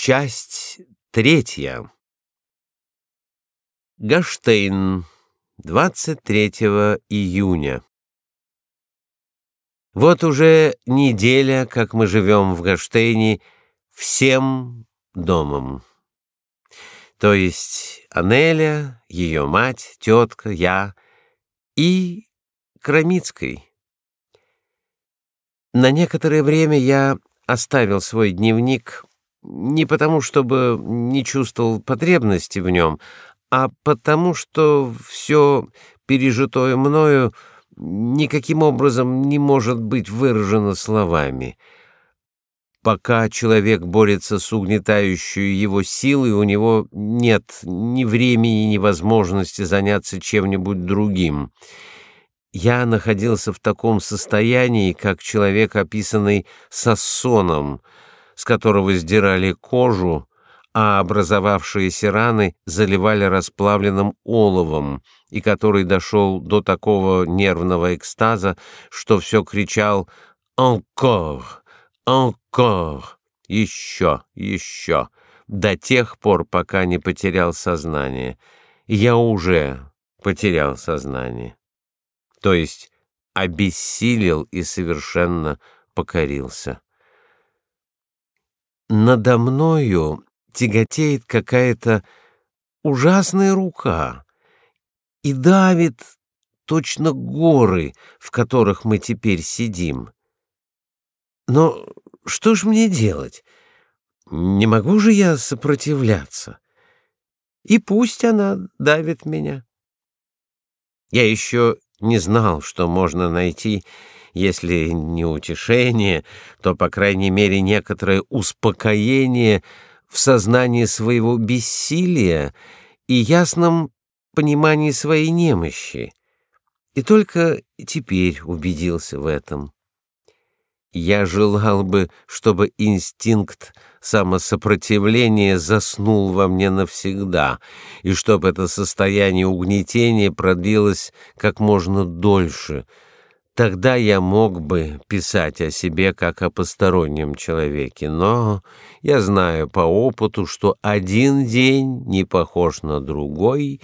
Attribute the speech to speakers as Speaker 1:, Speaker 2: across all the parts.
Speaker 1: Часть третья. Гаштейн, 23 июня. Вот уже неделя, как мы живем в Гаштейне всем домом. То есть Анеля, ее мать, тетка, я и Крамицкой. На некоторое время я оставил свой дневник не потому, чтобы не чувствовал потребности в нем, а потому, что все пережитое мною никаким образом не может быть выражено словами. Пока человек борется с угнетающей его силой, у него нет ни времени, ни возможности заняться чем-нибудь другим. Я находился в таком состоянии, как человек, описанный Сассоном, с которого сдирали кожу, а образовавшиеся раны заливали расплавленным оловом, и который дошел до такого нервного экстаза, что все кричал «Encore! Encore! Еще! Еще!» до тех пор, пока не потерял сознание. Я уже потерял сознание. То есть обессилел и совершенно покорился. Надо мною тяготеет какая-то ужасная рука и давит точно горы, в которых мы теперь сидим. Но что ж мне делать? Не могу же я сопротивляться. И пусть она давит меня. Я еще не знал, что можно найти если не утешение, то, по крайней мере, некоторое успокоение в сознании своего бессилия и ясном понимании своей немощи. И только теперь убедился в этом. Я желал бы, чтобы инстинкт самосопротивления заснул во мне навсегда, и чтобы это состояние угнетения продлилось как можно дольше — Тогда я мог бы писать о себе как о постороннем человеке, но я знаю по опыту, что один день не похож на другой,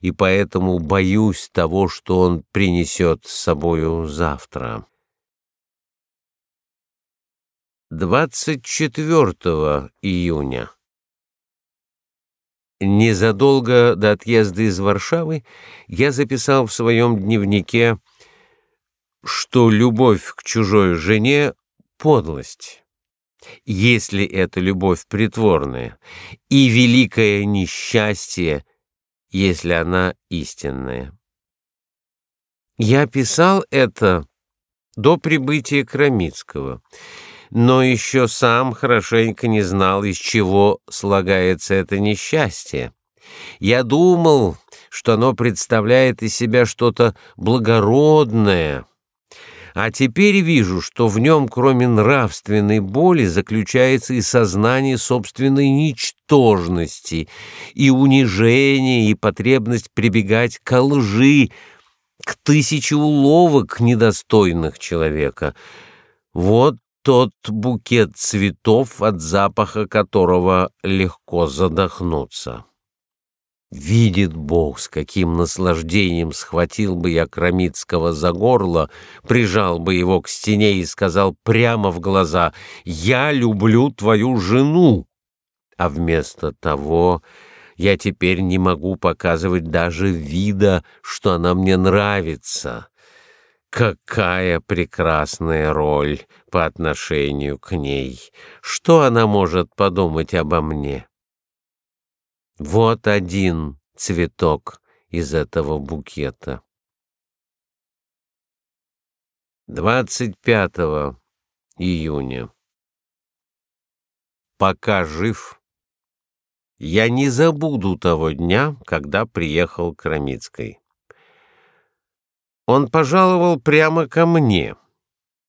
Speaker 1: и поэтому боюсь того, что он принесет с собою завтра. 24 июня Незадолго до отъезда из Варшавы я записал в своем дневнике что любовь к чужой жене — подлость, если это любовь притворная, и великое несчастье, если она истинная. Я писал это до прибытия Крамицкого, но еще сам хорошенько не знал, из чего слагается это несчастье. Я думал, что оно представляет из себя что-то благородное — а теперь вижу, что в нем, кроме нравственной боли, заключается и сознание собственной ничтожности, и унижение, и потребность прибегать к лжи, к тысяче уловок недостойных человека. Вот тот букет цветов, от запаха которого легко задохнуться. Видит Бог, с каким наслаждением схватил бы я Крамицкого за горло, прижал бы его к стене и сказал прямо в глаза «Я люблю твою жену!» А вместо того я теперь не могу показывать даже вида, что она мне нравится. Какая прекрасная роль по отношению к ней! Что она может подумать обо мне? Вот один цветок из этого букета. 25 июня. Пока жив, я не забуду того дня, когда приехал к Рамицкой. Он пожаловал прямо ко мне.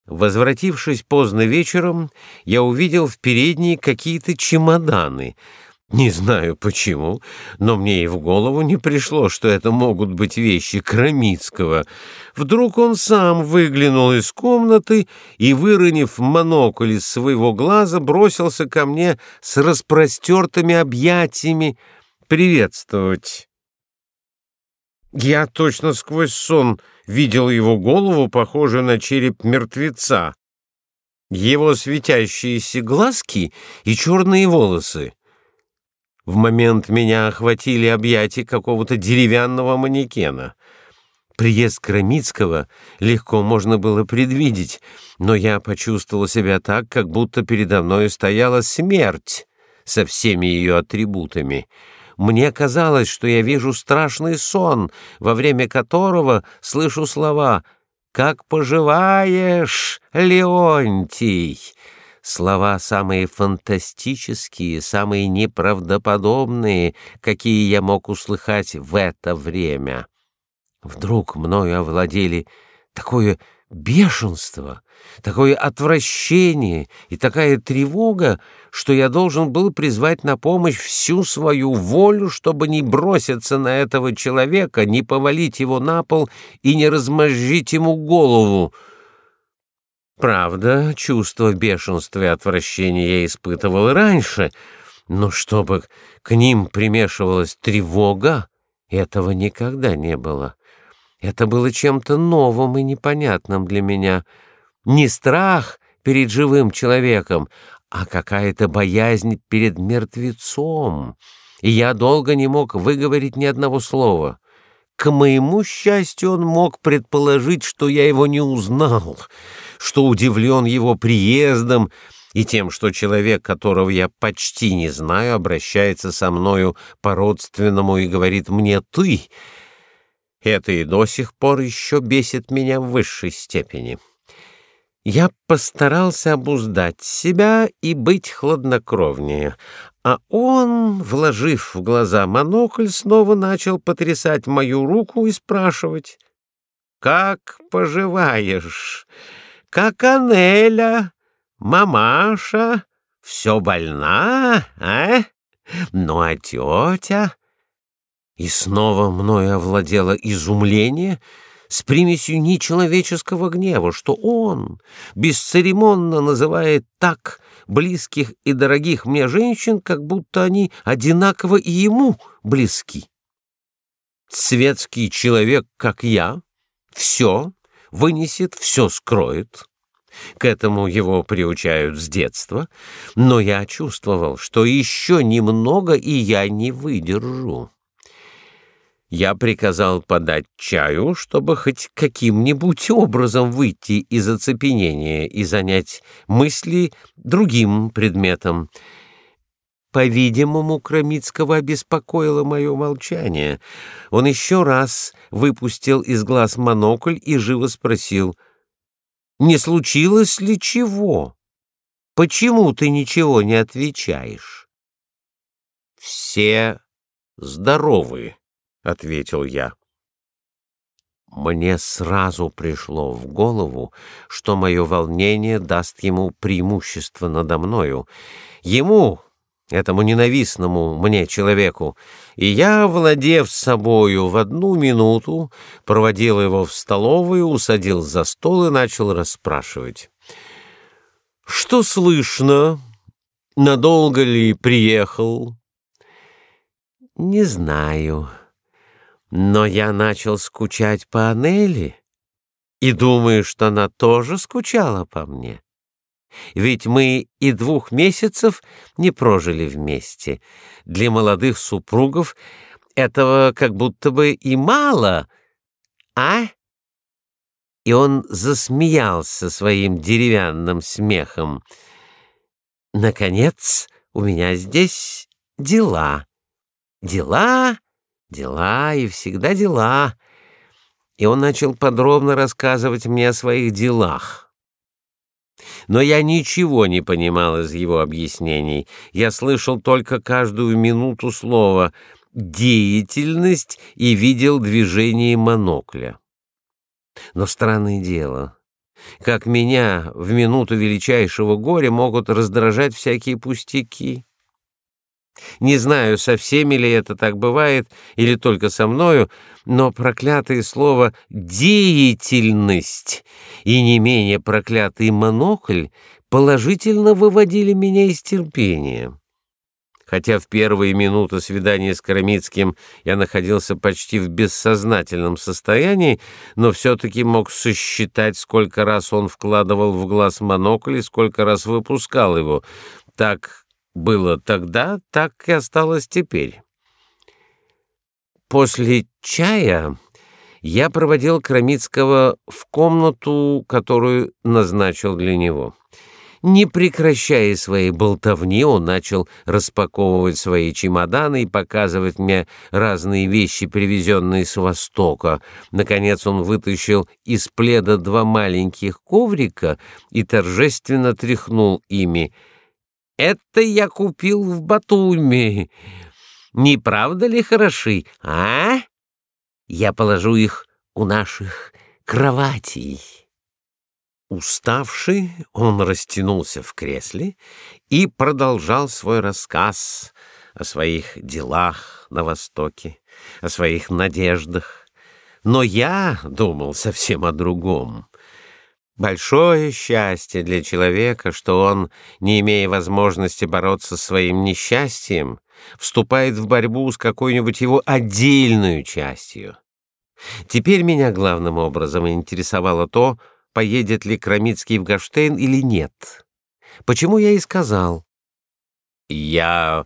Speaker 1: Возвратившись поздно вечером, я увидел в передней какие-то чемоданы — Не знаю почему, но мне и в голову не пришло, что это могут быть вещи Крамицкого. Вдруг он сам выглянул из комнаты и, выронив монокль из своего глаза, бросился ко мне с распростертыми объятиями приветствовать. Я точно сквозь сон видел его голову, похожую на череп мертвеца, его светящиеся глазки и черные волосы. В момент меня охватили объятия какого-то деревянного манекена. Приезд Крамицкого легко можно было предвидеть, но я почувствовал себя так, как будто передо мной стояла смерть со всеми ее атрибутами. Мне казалось, что я вижу страшный сон, во время которого слышу слова «Как поживаешь, Леонтий?» Слова самые фантастические, самые неправдоподобные, какие я мог услыхать в это время. Вдруг мною овладели такое бешенство, такое отвращение и такая тревога, что я должен был призвать на помощь всю свою волю, чтобы не броситься на этого человека, не повалить его на пол и не размозжить ему голову. Правда, чувство бешенства и отвращения я испытывал и раньше, но чтобы к ним примешивалась тревога, этого никогда не было. Это было чем-то новым и непонятным для меня. Не страх перед живым человеком, а какая-то боязнь перед мертвецом. И я долго не мог выговорить ни одного слова. К моему счастью, он мог предположить, что я его не узнал, что удивлен его приездом и тем, что человек, которого я почти не знаю, обращается со мною по-родственному и говорит мне «ты». Это и до сих пор еще бесит меня в высшей степени. Я постарался обуздать себя и быть хладнокровнее, а он, вложив в глаза монокль, снова начал потрясать мою руку и спрашивать. «Как поживаешь? Как Анеля? Мамаша? Все больна, а? Ну а тетя?» И снова мною овладело изумление с примесью нечеловеческого гнева, что он бесцеремонно называет так близких и дорогих мне женщин, как будто они одинаково и ему близки. Светский человек, как я, все вынесет, все скроет. К этому его приучают с детства, но я чувствовал, что еще немного, и я не выдержу я приказал подать чаю, чтобы хоть каким-нибудь образом выйти из оцепенения и занять мысли другим предметом. По-видимому, Крамицкого обеспокоило мое молчание. Он еще раз выпустил из глаз монокль и живо спросил, «Не случилось ли чего? Почему ты ничего не отвечаешь?» «Все здоровы», — ответил я. Мне сразу пришло в голову, что мое волнение даст ему преимущество надо мною. Ему, этому ненавистному мне человеку, и я, владев собою в одну минуту, проводил его в столовую, усадил за стол и начал расспрашивать. «Что слышно? Надолго ли приехал?» «Не знаю», но я начал скучать по Анели и думаю, что она тоже скучала по мне. Ведь мы и двух месяцев не прожили вместе. Для молодых супругов этого как будто бы и мало, а? И он засмеялся своим деревянным смехом. Наконец, у меня здесь дела. Дела Дела и всегда дела. И он начал подробно рассказывать мне о своих делах. Но я ничего не понимал из его объяснений. Я слышал только каждую минуту слова «деятельность» и видел движение монокля. Но странное дело, как меня в минуту величайшего горя могут раздражать всякие пустяки. Не знаю, со всеми ли это так бывает или только со мною, но проклятое слово «деятельность» и не менее проклятый монокль положительно выводили меня из терпения. Хотя в первые минуты свидания с Карамицким я находился почти в бессознательном состоянии, но все-таки мог сосчитать, сколько раз он вкладывал в глаз монокль и сколько раз выпускал его. Так было тогда, так и осталось теперь. После чая я проводил Крамицкого в комнату, которую назначил для него. Не прекращая своей болтовни, он начал распаковывать свои чемоданы и показывать мне разные вещи, привезенные с Востока. Наконец он вытащил из пледа два маленьких коврика и торжественно тряхнул ими. «Это я купил в Батуми. Не правда ли хороши, а? Я положу их у наших кроватей». Уставший, он растянулся в кресле и продолжал свой рассказ о своих делах на Востоке, о своих надеждах. Но я думал совсем о другом. Большое счастье для человека, что он, не имея возможности бороться с своим несчастьем, вступает в борьбу с какой-нибудь его отдельной частью. Теперь меня главным образом интересовало то, поедет ли Крамицкий в Гаштейн или нет. Почему я и сказал. Я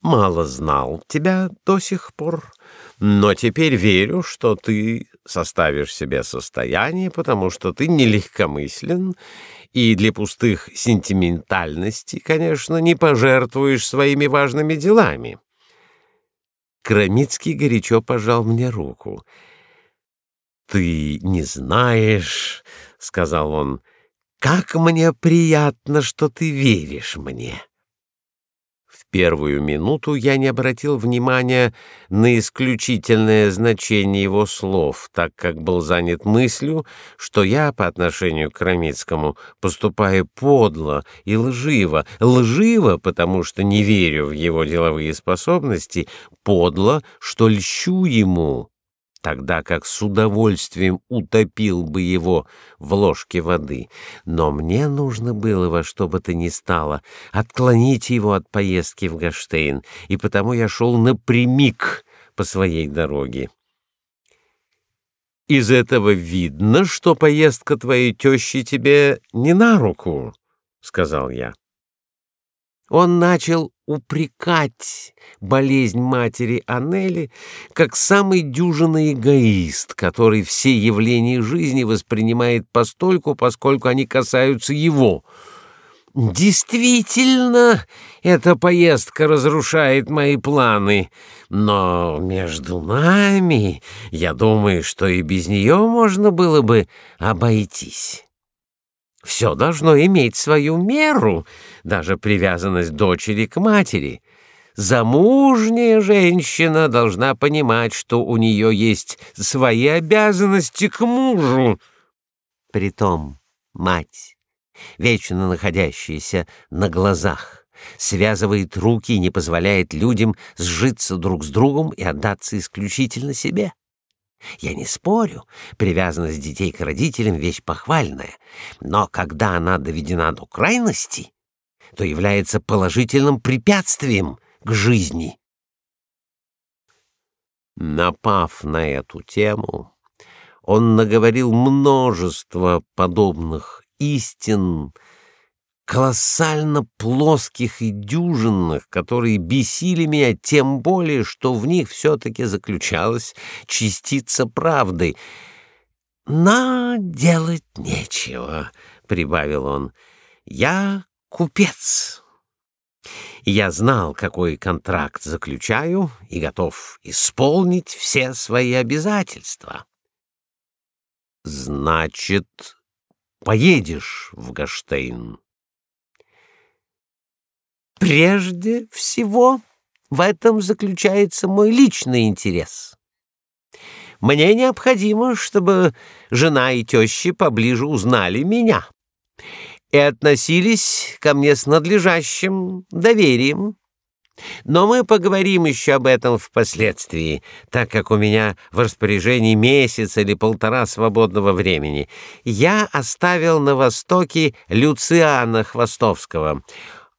Speaker 1: мало знал тебя до сих пор, но теперь верю, что ты составишь себе состояние, потому что ты нелегкомыслен и для пустых сентиментальностей, конечно, не пожертвуешь своими важными делами. Крамицкий горячо пожал мне руку. Ты не знаешь, сказал он, — «как мне приятно, что ты веришь мне». Первую минуту я не обратил внимания на исключительное значение его слов, так как был занят мыслью, что я по отношению к Крамицкому поступаю подло и лживо, лживо, потому что не верю в его деловые способности, подло, что льщу ему тогда как с удовольствием утопил бы его в ложке воды. Но мне нужно было во что бы то ни стало отклонить его от поездки в Гаштейн, и потому я шел напрямик по своей дороге. Из этого видно, что поездка твоей тещи тебе не на руку, — сказал я. Он начал упрекать болезнь матери Анели как самый дюжинный эгоист, который все явления жизни воспринимает постольку, поскольку они касаются его. Действительно, эта поездка разрушает мои планы, но между нами, я думаю, что и без нее можно было бы обойтись. Все должно иметь свою меру, даже привязанность дочери к матери. Замужняя женщина должна понимать, что у нее есть свои обязанности к мужу. Притом мать, вечно находящаяся на глазах, связывает руки и не позволяет людям сжиться друг с другом и отдаться исключительно себе. Я не спорю, привязанность детей к родителям — вещь похвальная, но когда она доведена до крайности, то является положительным препятствием к жизни. Напав на эту тему, он наговорил множество подобных истин, колоссально плоских и дюжинных, которые бесили меня тем более, что в них все-таки заключалась частица правды. «На делать нечего», — прибавил он, — «я купец». Я знал, какой контракт заключаю, и готов исполнить все свои обязательства. «Значит, поедешь в Гаштейн?» Прежде всего, в этом заключается мой личный интерес. Мне необходимо, чтобы жена и тещи поближе узнали меня и относились ко мне с надлежащим доверием. Но мы поговорим еще об этом впоследствии, так как у меня в распоряжении месяц или полтора свободного времени. Я оставил на востоке Люциана Хвостовского.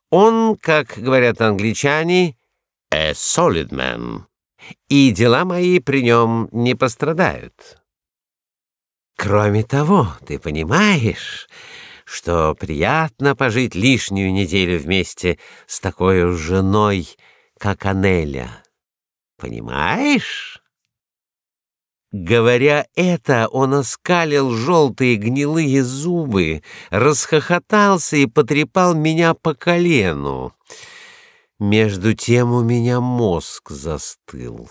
Speaker 1: Он, как говорят англичане, a solid man, и дела мои при нем не пострадают. Кроме того, ты понимаешь, что приятно пожить лишнюю неделю вместе с такой женой, как Анеля. Понимаешь? Говоря это, он оскалил желтые гнилые зубы, расхохотался и потрепал меня по колену. Между тем у меня мозг застыл.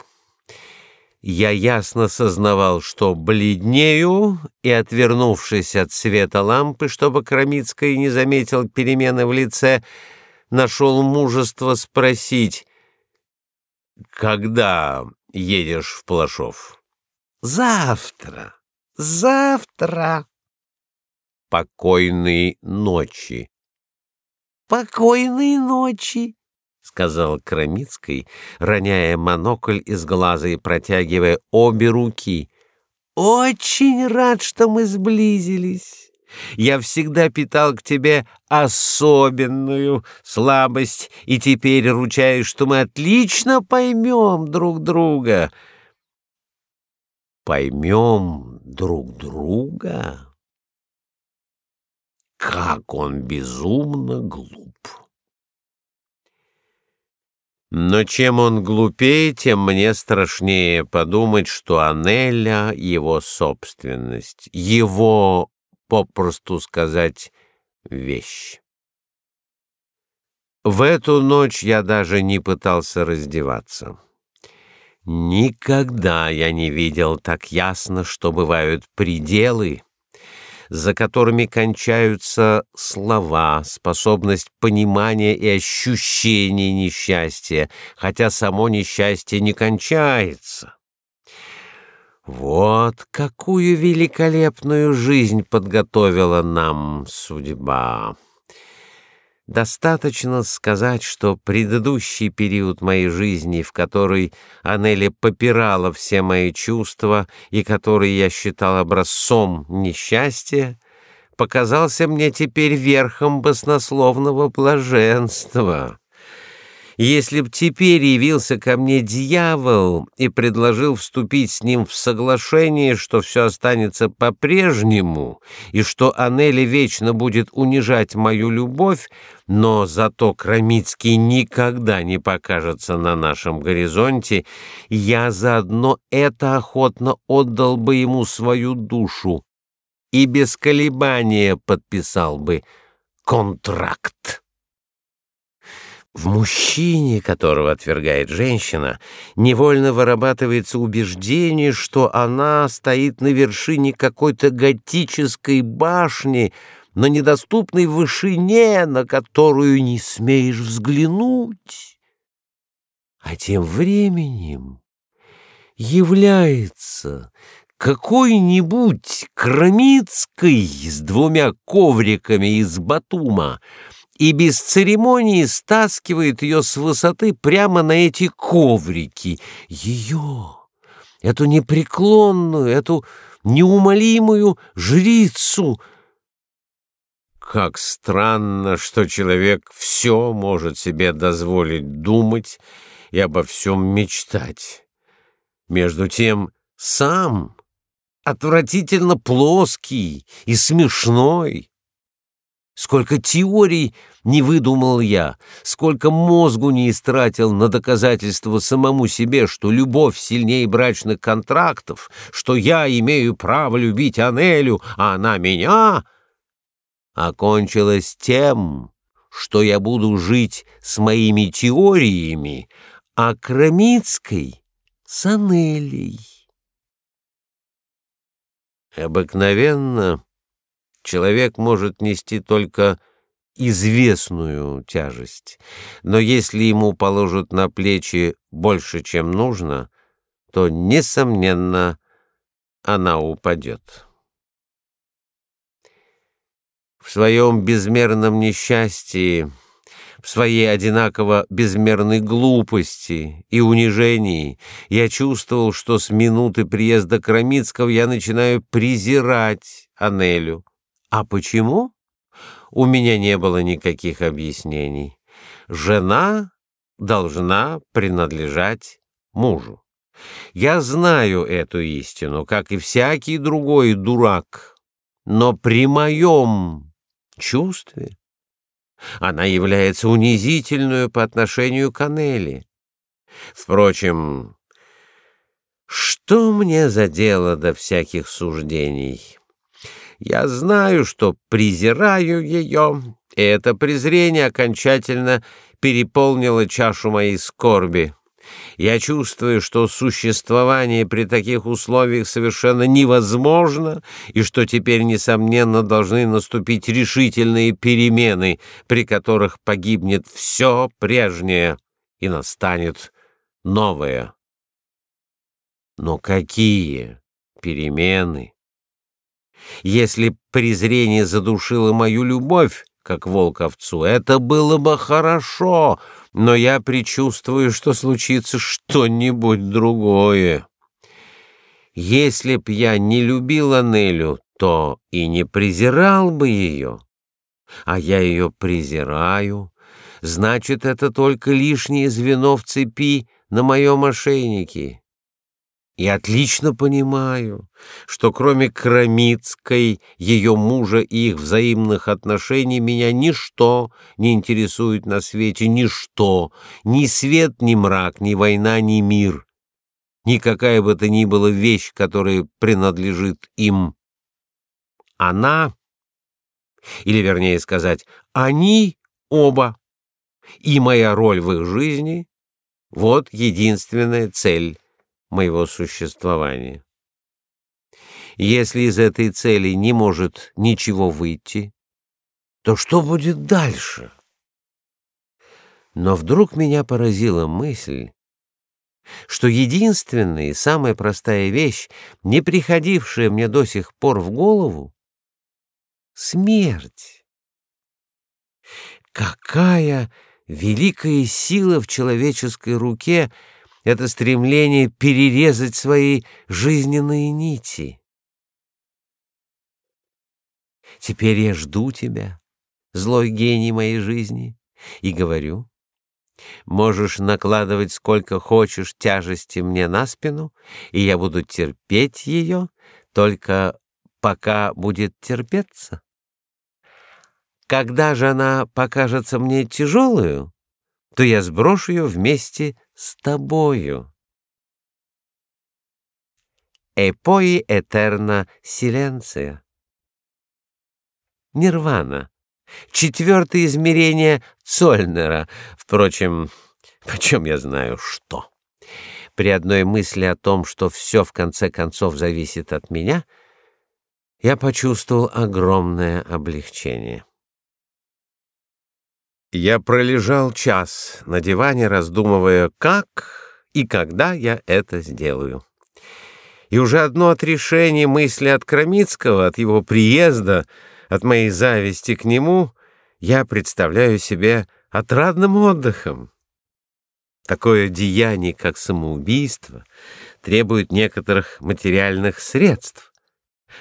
Speaker 1: Я ясно сознавал, что бледнею, и, отвернувшись от света лампы, чтобы Крамицкий не заметил перемены в лице, нашел мужество спросить, «Когда едешь в Плашов?» «Завтра! Завтра!» «Покойной ночи!» «Покойной ночи!» сказал Крамицкий, роняя монокль из глаза и протягивая обе руки. Очень рад, что мы сблизились. Я всегда питал к тебе особенную слабость, и теперь ручаюсь, что мы отлично поймем друг друга. Поймем друг друга? Как он безумно глуп! Но чем он глупее, тем мне страшнее подумать, что Анеля — его собственность, его, попросту сказать, вещь. В эту ночь я даже не пытался раздеваться. Никогда я не видел так ясно, что бывают пределы, за которыми кончаются слова, способность понимания и ощущения несчастья, хотя само несчастье не кончается. Вот какую великолепную жизнь подготовила нам судьба. Достаточно сказать, что предыдущий период моей жизни, в который Анели попирала все мои чувства и который я считал образцом несчастья, показался мне теперь верхом баснословного блаженства. Если б теперь явился ко мне дьявол и предложил вступить с ним в соглашение, что все останется по-прежнему и что Анели вечно будет унижать мою любовь, но зато Крамицкий никогда не покажется на нашем горизонте, я заодно это охотно отдал бы ему свою душу и без колебания подписал бы контракт. В мужчине, которого отвергает женщина, невольно вырабатывается убеждение, что она стоит на вершине какой-то готической башни, на недоступной вышине, на которую не смеешь взглянуть. А тем временем является какой-нибудь Крамицкий с двумя ковриками из Батума, и без церемонии стаскивает ее с высоты прямо на эти коврики. Ее, эту непреклонную, эту неумолимую жрицу. Как странно, что человек все может себе дозволить думать и обо всем мечтать. Между тем сам отвратительно плоский и смешной. Сколько теорий не выдумал я, сколько мозгу не истратил на доказательство самому себе, что любовь сильнее брачных контрактов, что я имею право любить Анелю, а она меня, окончилось тем, что я буду жить с моими теориями, а Крамицкой — с Анелей. Обыкновенно человек может нести только известную тяжесть, но если ему положат на плечи больше, чем нужно, то, несомненно, она упадет. В своем безмерном несчастье, в своей одинаково безмерной глупости и унижении, я чувствовал, что с минуты приезда Крамицкого я начинаю презирать Анелю. А почему? У меня не было никаких объяснений. Жена должна принадлежать мужу. Я знаю эту истину, как и всякий другой дурак, но при моем чувстве она является унизительную по отношению к Анели. Впрочем, что мне за дело до всяких суждений? Я знаю, что презираю ее, и это презрение окончательно переполнило чашу моей скорби. Я чувствую, что существование при таких условиях совершенно невозможно, и что теперь, несомненно, должны наступить решительные перемены, при которых погибнет все прежнее и настанет новое. Но какие перемены? Если презрение задушило мою любовь, как волк овцу, это было бы хорошо — но я предчувствую, что случится что-нибудь другое. Если б я не любил Анелю, то и не презирал бы ее. А я ее презираю, значит, это только лишнее звено в цепи на моем ошейнике. И отлично понимаю, что кроме Крамицкой, ее мужа и их взаимных отношений меня ничто не интересует на свете, ничто, ни свет, ни мрак, ни война, ни мир, никакая бы то ни была вещь, которая принадлежит им. Она, или вернее сказать, они оба, и моя роль в их жизни — вот единственная цель моего существования. Если из этой цели не может ничего выйти, то что будет дальше? Но вдруг меня поразила мысль, что единственная и самая простая вещь, не приходившая мне до сих пор в голову — смерть. Какая великая сила в человеческой руке — это стремление перерезать свои жизненные нити. Теперь я жду тебя, злой гений моей жизни, и говорю, можешь накладывать сколько хочешь тяжести мне на спину, и я буду терпеть ее, только пока будет терпеться. Когда же она покажется мне тяжелую, то я сброшу ее вместе с тобою. Эпои этерна силенция. Нирвана. Четвертое измерение Цольнера. Впрочем, почем я знаю что? При одной мысли о том, что все в конце концов зависит от меня, я почувствовал огромное облегчение. Я пролежал час на диване, раздумывая, как и когда я это сделаю. И уже одно отрешение мысли от Крамицкого, от его приезда, от моей зависти к нему, я представляю себе отрадным отдыхом. Такое деяние, как самоубийство, требует некоторых материальных средств,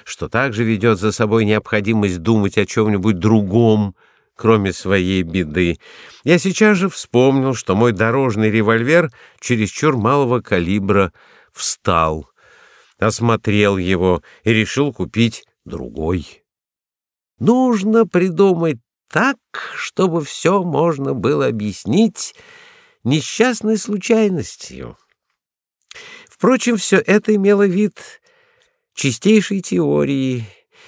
Speaker 1: что также ведет за собой необходимость думать о чем-нибудь другом, кроме своей беды. Я сейчас же вспомнил, что мой дорожный револьвер чересчур малого калибра встал, осмотрел его и решил купить другой. Нужно придумать так, чтобы все можно было объяснить несчастной случайностью. Впрочем, все это имело вид чистейшей теории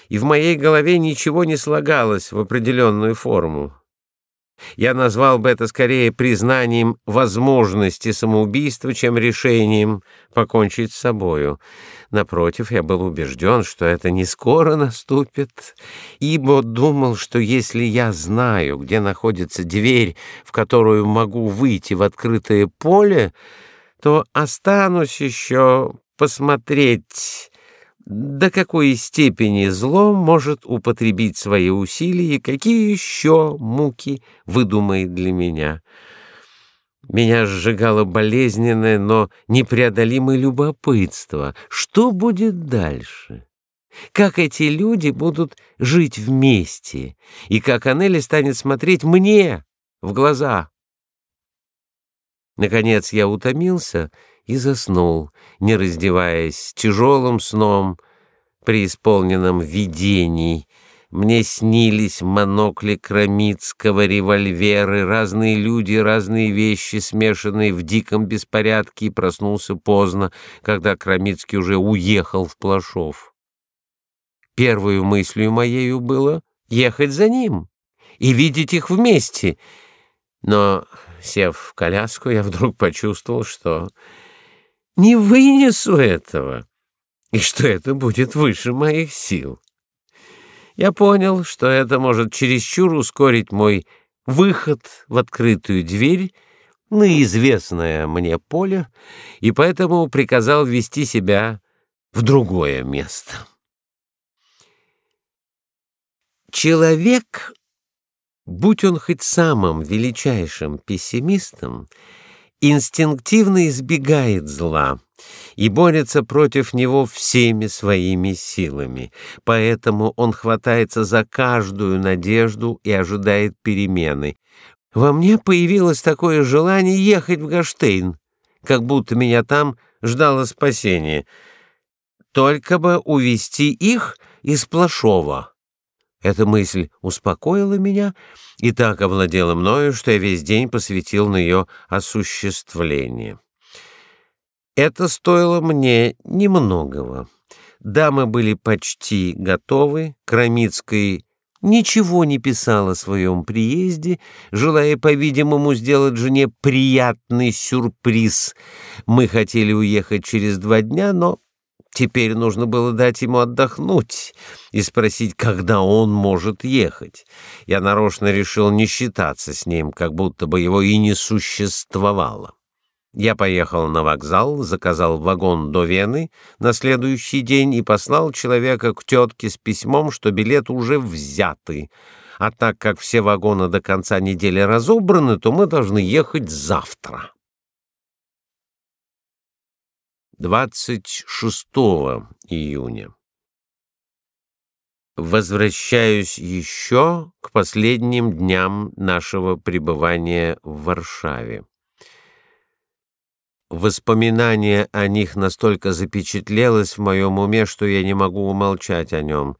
Speaker 1: и в моей голове ничего не слагалось в определенную форму. Я назвал бы это скорее признанием возможности самоубийства, чем решением покончить с собою. Напротив, я был убежден, что это не скоро наступит, ибо думал, что если я знаю, где находится дверь, в которую могу выйти в открытое поле, то останусь еще посмотреть до какой степени зло может употребить свои усилия и какие еще муки выдумает для меня. Меня сжигало болезненное, но непреодолимое любопытство. Что будет дальше? Как эти люди будут жить вместе? И как Анели станет смотреть мне в глаза? Наконец я утомился и заснул, не раздеваясь, тяжелым сном, преисполненным видений. Мне снились монокли Крамицкого, револьверы, разные люди, разные вещи, смешанные в диком беспорядке, и проснулся поздно, когда Крамицкий уже уехал в Плашов. Первую мыслью моею было ехать за ним и видеть их вместе. Но, сев в коляску, я вдруг почувствовал, что не вынесу этого, и что это будет выше моих сил. Я понял, что это может чересчур ускорить мой выход в открытую дверь на известное мне поле, и поэтому приказал вести себя в другое место. Человек, будь он хоть самым величайшим пессимистом, инстинктивно избегает зла и борется против него всеми своими силами. Поэтому он хватается за каждую надежду и ожидает перемены. Во мне появилось такое желание ехать в Гаштейн, как будто меня там ждало спасение. Только бы увести их из Плашова. Эта мысль успокоила меня и так овладела мною, что я весь день посвятил на ее осуществление. Это стоило мне немногого. Дамы были почти готовы, Крамицкой ничего не писал о своем приезде, желая, по-видимому, сделать жене приятный сюрприз. Мы хотели уехать через два дня, но Теперь нужно было дать ему отдохнуть и спросить, когда он может ехать. Я нарочно решил не считаться с ним, как будто бы его и не существовало. Я поехал на вокзал, заказал вагон до Вены на следующий день и послал человека к тетке с письмом, что билет уже взяты. А так как все вагоны до конца недели разобраны, то мы должны ехать завтра. 26 июня. Возвращаюсь еще к последним дням нашего пребывания в Варшаве. Воспоминание о них настолько запечатлелось в моем уме, что я не могу умолчать о нем.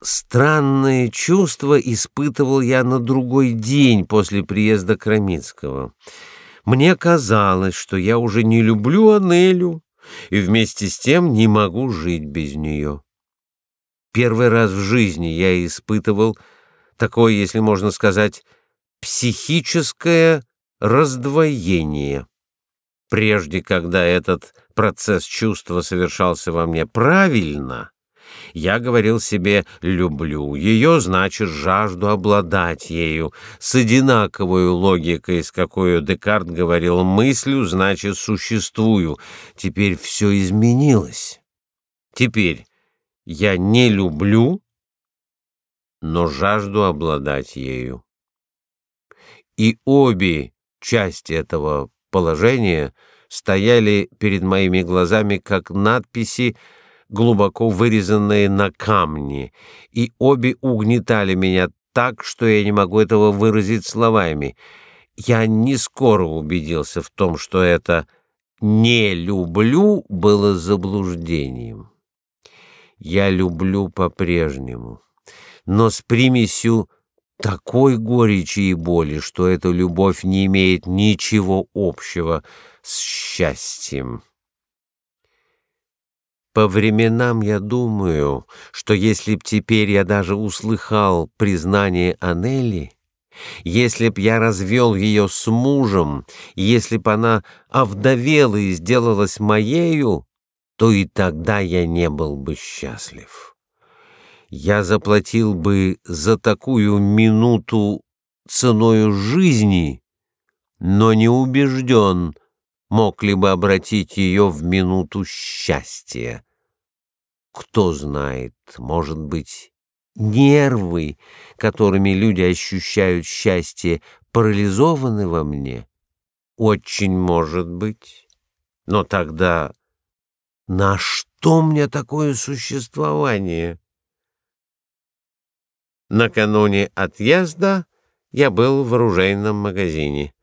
Speaker 1: Странные чувства испытывал я на другой день после приезда Крамицкого. Мне казалось, что я уже не люблю Анелю и вместе с тем не могу жить без нее. Первый раз в жизни я испытывал такое, если можно сказать, психическое раздвоение. Прежде, когда этот процесс чувства совершался во мне правильно, я говорил себе «люблю ее», значит, жажду обладать ею, с одинаковой логикой, с какой Декарт говорил «мыслю», значит, существую. Теперь все изменилось. Теперь я не люблю, но жажду обладать ею. И обе части этого положения стояли перед моими глазами как надписи глубоко вырезанные на камне, и обе угнетали меня так, что я не могу этого выразить словами. Я не скоро убедился в том, что это «не люблю» было заблуждением. Я люблю по-прежнему, но с примесью такой горечи и боли, что эта любовь не имеет ничего общего с счастьем. По временам я думаю, что если б теперь я даже услыхал признание Анели, если б я развел ее с мужем, если б она овдовела и сделалась моею, то и тогда я не был бы счастлив. Я заплатил бы за такую минуту ценою жизни, но не убежден, мог ли бы обратить ее в минуту счастья. Кто знает, может быть, нервы, которыми люди ощущают счастье, парализованы во мне? Очень может быть. Но тогда на что мне такое существование? Накануне отъезда я был в оружейном магазине.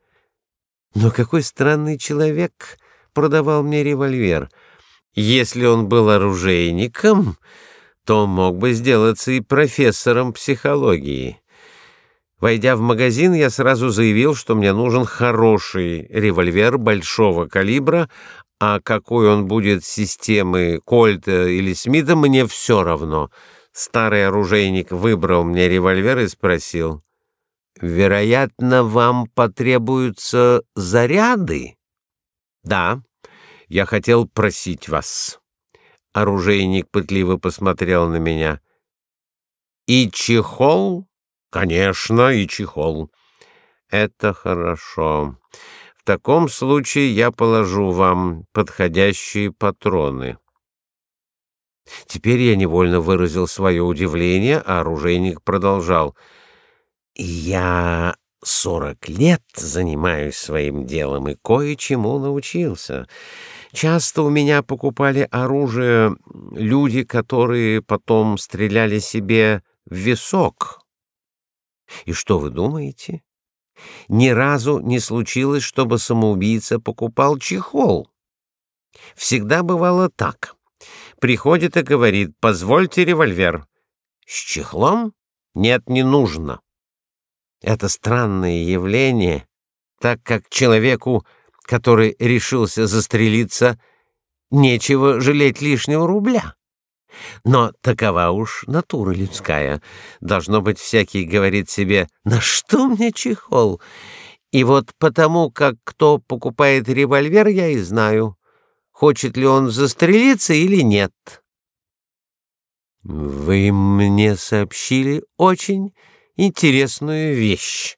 Speaker 1: Но какой странный человек продавал мне револьвер. Если он был оружейником, то мог бы сделаться и профессором психологии. Войдя в магазин, я сразу заявил, что мне нужен хороший револьвер большого калибра, а какой он будет системы Кольта или Смита, мне все равно. Старый оружейник выбрал мне револьвер и спросил, «Вероятно, вам потребуются заряды?» «Да, я хотел просить вас». Оружейник пытливо посмотрел на меня. «И чехол?» «Конечно, и чехол». «Это хорошо. В таком случае я положу вам подходящие патроны». Теперь я невольно выразил свое удивление, а оружейник продолжал. «Я сорок лет занимаюсь своим делом и кое-чему научился. Часто у меня покупали оружие люди, которые потом стреляли себе в висок. И что вы думаете? Ни разу не случилось, чтобы самоубийца покупал чехол. Всегда бывало так. Приходит и говорит, позвольте револьвер. С чехлом? Нет, не нужно. Это странное явление, так как человеку, который решился застрелиться, нечего жалеть лишнего рубля. Но такова уж натура людская. Должно быть, всякий говорит себе, на что мне чехол? И вот потому, как кто покупает револьвер, я и знаю, хочет ли он застрелиться или нет. Вы мне сообщили очень интересную вещь,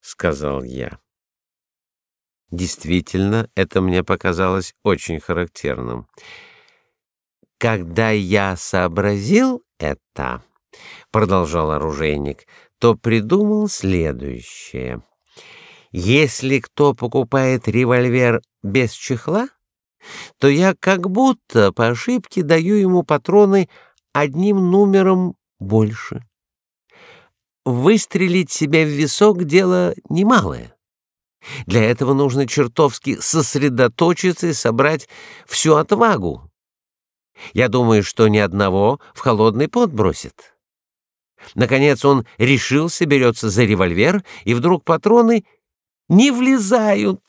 Speaker 1: сказал я. Действительно, это мне показалось очень характерным. Когда я сообразил это, продолжал оружейник, то придумал следующее: если кто покупает револьвер без чехла, то я как будто по ошибке даю ему патроны одним номером больше выстрелить себя в висок — дело немалое. Для этого нужно чертовски сосредоточиться и собрать всю отвагу. Я думаю, что ни одного в холодный пот бросит. Наконец он решился, берется за револьвер, и вдруг патроны не влезают.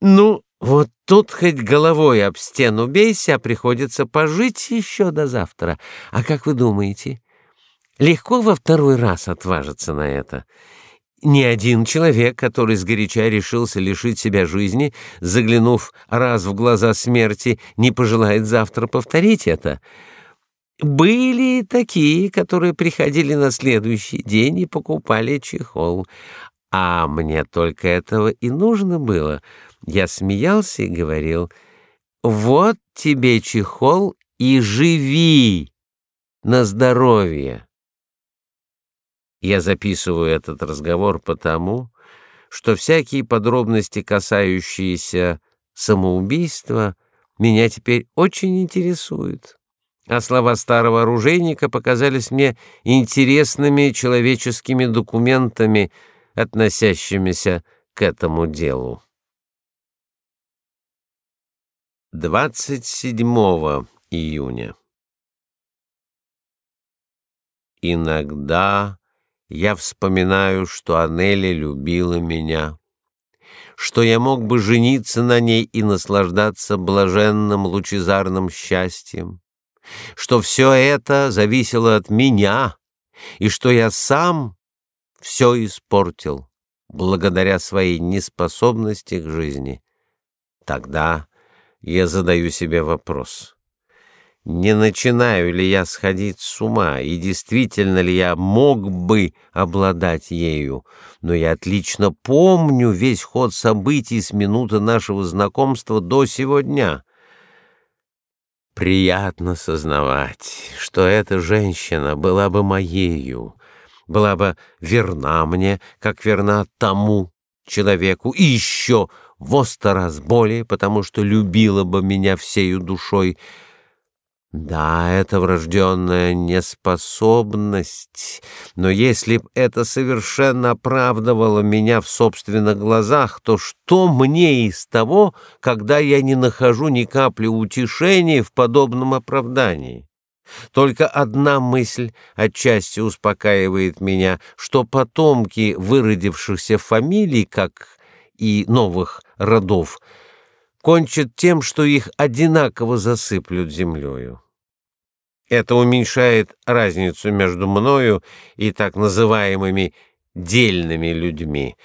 Speaker 1: Ну, вот тут хоть головой об стену бейся, а приходится пожить еще до завтра. А как вы думаете, Легко во второй раз отважиться на это. Ни один человек, который сгоряча решился лишить себя жизни, заглянув раз в глаза смерти, не пожелает завтра повторить это. Были такие, которые приходили на следующий день и покупали чехол. А мне только этого и нужно было. Я смеялся и говорил, «Вот тебе чехол и живи на здоровье». Я записываю этот разговор потому, что всякие подробности, касающиеся самоубийства, меня теперь очень интересуют. А слова старого оружейника показались мне интересными человеческими документами, относящимися к этому делу. 27 июня. Иногда я вспоминаю, что Анели любила меня, что я мог бы жениться на ней и наслаждаться блаженным лучезарным счастьем, что все это зависело от меня, и что я сам все испортил благодаря своей неспособности к жизни. Тогда я задаю себе вопрос — не начинаю ли я сходить с ума, и действительно ли я мог бы обладать ею, но я отлично помню весь ход событий с минуты нашего знакомства до сего дня. Приятно сознавать, что эта женщина была бы моею, была бы верна мне, как верна тому человеку, и еще во сто раз более, потому что любила бы меня всею душой, да, это врожденная неспособность, но если б это совершенно оправдывало меня в собственных глазах, то что мне из того, когда я не нахожу ни капли утешения в подобном оправдании? Только одна мысль отчасти успокаивает меня, что потомки выродившихся фамилий, как и новых родов, кончат тем, что их одинаково засыплют землею. Это уменьшает разницу между мною и так называемыми дельными людьми.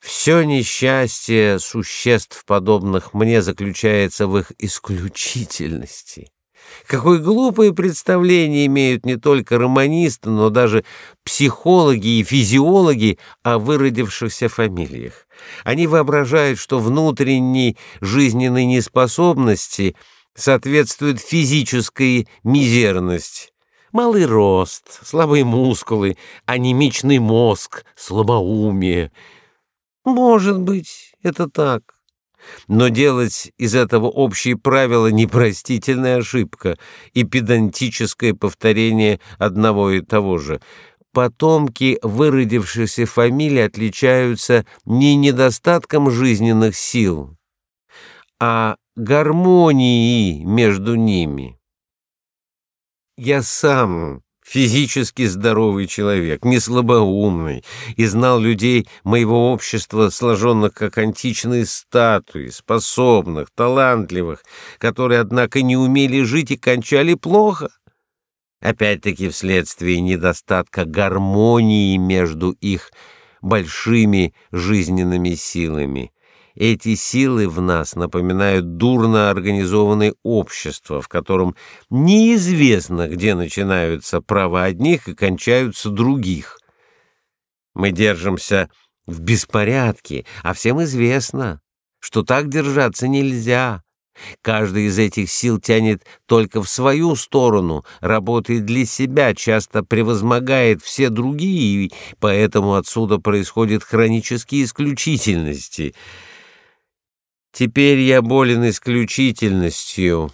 Speaker 1: Все несчастье существ, подобных мне, заключается в их исключительности. Какое глупое представление имеют не только романисты, но даже психологи и физиологи о выродившихся фамилиях. Они воображают, что внутренней жизненной неспособности соответствует физическая мизерность. Малый рост, слабые мускулы, анемичный мозг, слабоумие. Может быть, это так. Но делать из этого общие правила непростительная ошибка и педантическое повторение одного и того же. Потомки выродившихся фамилий отличаются не недостатком жизненных сил, а гармонией между ними. Я сам физически здоровый человек, не слабоумный, и знал людей моего общества, сложенных как античные статуи, способных, талантливых, которые, однако, не умели жить и кончали плохо. Опять-таки вследствие недостатка гармонии между их большими жизненными силами. Эти силы в нас напоминают дурно организованное общество, в котором неизвестно, где начинаются права одних и кончаются других. Мы держимся в беспорядке, а всем известно, что так держаться нельзя. Каждый из этих сил тянет только в свою сторону, работает для себя, часто превозмогает все другие, и поэтому отсюда происходят хронические исключительности — Теперь я болен исключительностью,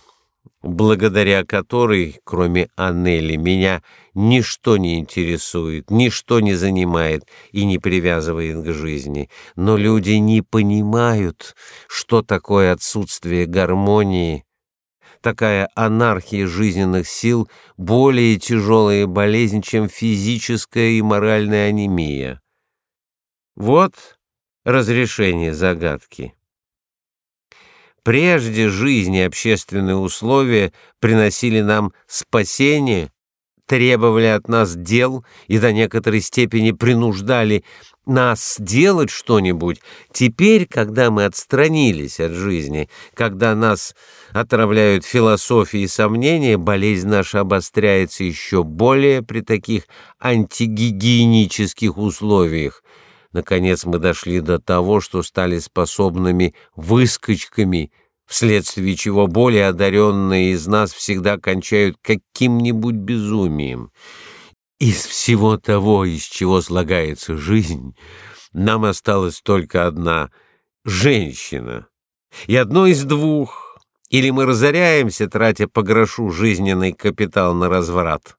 Speaker 1: благодаря которой, кроме Анели, меня ничто не интересует, ничто не занимает и не привязывает к жизни. Но люди не понимают, что такое отсутствие гармонии, такая анархия жизненных сил более тяжелая болезнь, чем физическая и моральная анемия. Вот разрешение загадки. Прежде жизни общественные условия приносили нам спасение, требовали от нас дел и до некоторой степени принуждали нас делать что-нибудь. Теперь, когда мы отстранились от жизни, когда нас отравляют философии и сомнения, болезнь наша обостряется еще более при таких антигигиенических условиях. Наконец мы дошли до того, что стали способными выскочками, вследствие чего более одаренные из нас всегда кончают каким-нибудь безумием. Из всего того, из чего слагается жизнь, нам осталась только одна женщина. И одно из двух: или мы разоряемся, тратя по грошу жизненный капитал на разврат,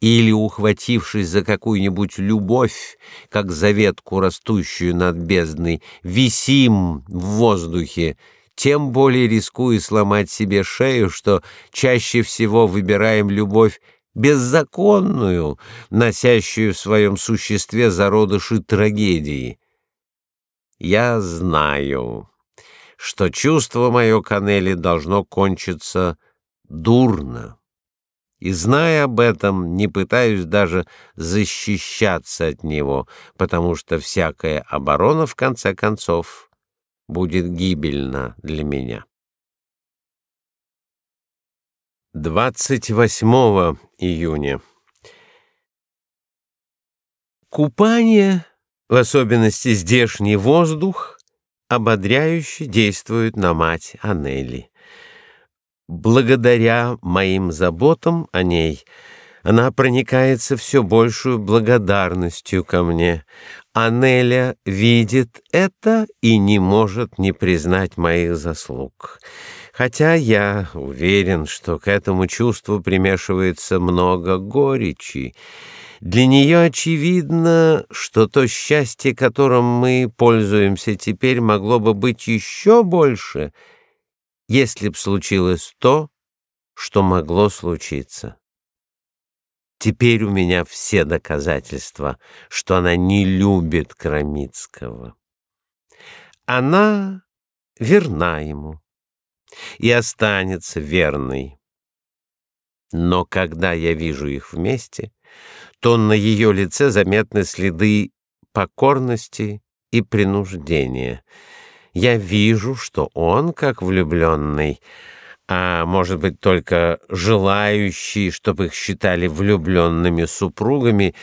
Speaker 1: или, ухватившись за какую-нибудь любовь, как за ветку, растущую над бездной, висим в воздухе, тем более рискуя сломать себе шею, что чаще всего выбираем любовь беззаконную, носящую в своем существе зародыши трагедии. Я знаю, что чувство мое Канели должно кончиться дурно. И зная об этом, не пытаюсь даже защищаться от него, потому что всякая оборона в конце концов будет гибельна для меня. 28 июня. Купание, в особенности здешний воздух, ободряюще действует на мать Анели. Благодаря моим заботам о ней, она проникается все большую благодарностью ко мне. Анеля видит это и не может не признать моих заслуг. Хотя я уверен, что к этому чувству примешивается много горечи. Для нее очевидно, что то счастье, которым мы пользуемся теперь, могло бы быть еще больше, если б случилось то, что могло случиться. Теперь у меня все доказательства, что она не любит Крамицкого. Она верна ему и останется верной. Но когда я вижу их вместе, то на ее лице заметны следы покорности и принуждения. Я вижу, что он, как влюбленный, а может быть только желающий, чтобы их считали влюбленными супругами,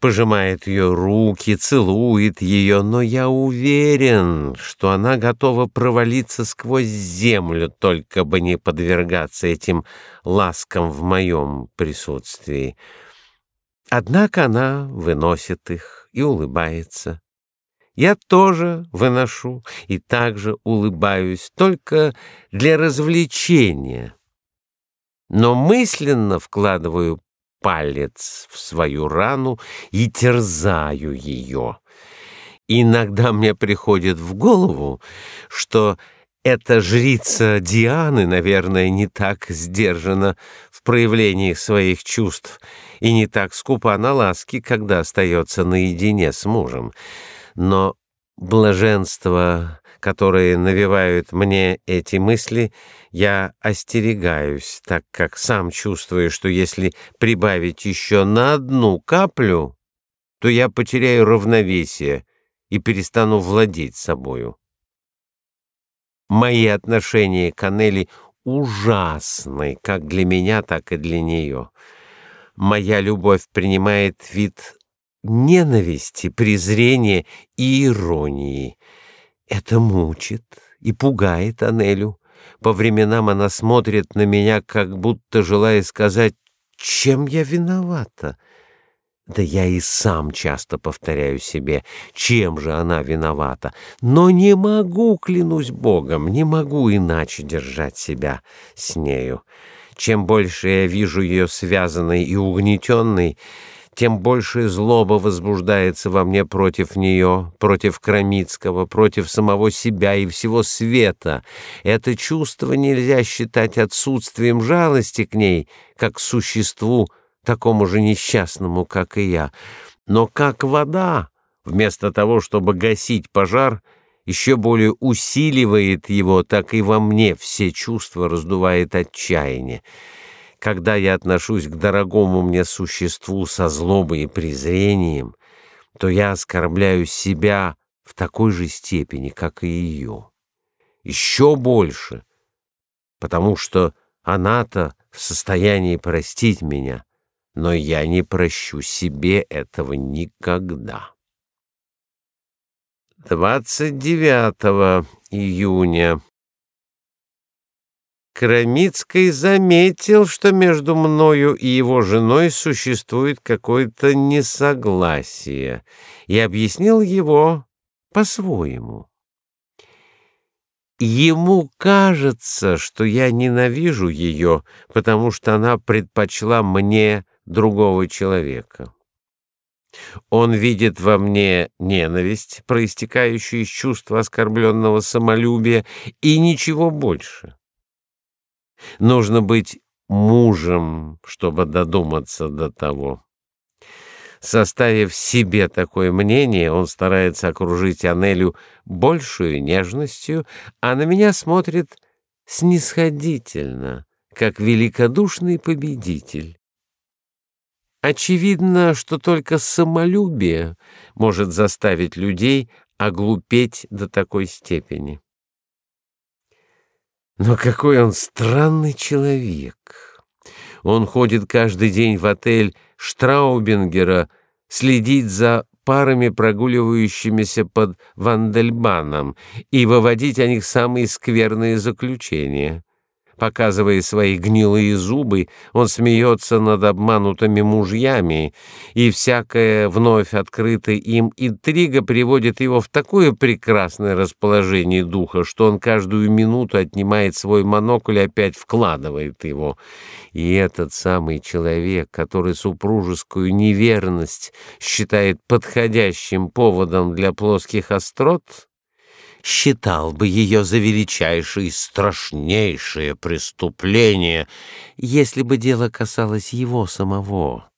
Speaker 1: пожимает ее руки, целует ее, но я уверен, что она готова провалиться сквозь землю, только бы не подвергаться этим ласкам в моем присутствии. Однако она выносит их и улыбается. Я тоже выношу и также улыбаюсь, только для развлечения. Но мысленно вкладываю палец в свою рану и терзаю ее. Иногда мне приходит в голову, что эта жрица Дианы, наверное, не так сдержана в проявлении своих чувств и не так скупа на ласки, когда остается наедине с мужем но блаженство, которое навевают мне эти мысли, я остерегаюсь, так как сам чувствую, что если прибавить еще на одну каплю, то я потеряю равновесие и перестану владеть собою. Мои отношения к Анели ужасны, как для меня, так и для нее. Моя любовь принимает вид ненависти, презрения и иронии. Это мучит и пугает Анелю. По временам она смотрит на меня, как будто желая сказать, чем я виновата. Да я и сам часто повторяю себе, чем же она виновата. Но не могу, клянусь Богом, не могу иначе держать себя с нею. Чем больше я вижу ее связанной и угнетенной, тем больше злоба возбуждается во мне против нее, против Крамицкого, против самого себя и всего света. Это чувство нельзя считать отсутствием жалости к ней, как к существу, такому же несчастному, как и я. Но как вода, вместо того, чтобы гасить пожар, еще более усиливает его, так и во мне все чувства раздувает отчаяние когда я отношусь к дорогому мне существу со злобой и презрением, то я оскорбляю себя в такой же степени, как и ее. Еще больше, потому что она-то в состоянии простить меня, но я не прощу себе этого никогда. 29 июня Крамицкий заметил, что между мною и его женой существует какое-то несогласие, и объяснил его по-своему. Ему кажется, что я ненавижу ее, потому что она предпочла мне другого человека. Он видит во мне ненависть, проистекающую из чувства оскорбленного самолюбия, и ничего больше. Нужно быть мужем, чтобы додуматься до того. Составив себе такое мнение, он старается окружить Анелю большую нежностью, а на меня смотрит снисходительно, как великодушный победитель. Очевидно, что только самолюбие может заставить людей оглупеть до такой степени. Но какой он странный человек. Он ходит каждый день в отель Штраубингера, следит за парами, прогуливающимися под Вандельбаном, и выводить о них самые скверные заключения. Показывая свои гнилые зубы, он смеется над обманутыми мужьями, и всякая вновь открытая им интрига приводит его в такое прекрасное расположение духа, что он каждую минуту отнимает свой монокль и опять вкладывает его. И этот самый человек, который супружескую неверность считает подходящим поводом для плоских острот, считал бы ее за величайшее и страшнейшее преступление, если бы дело касалось его самого.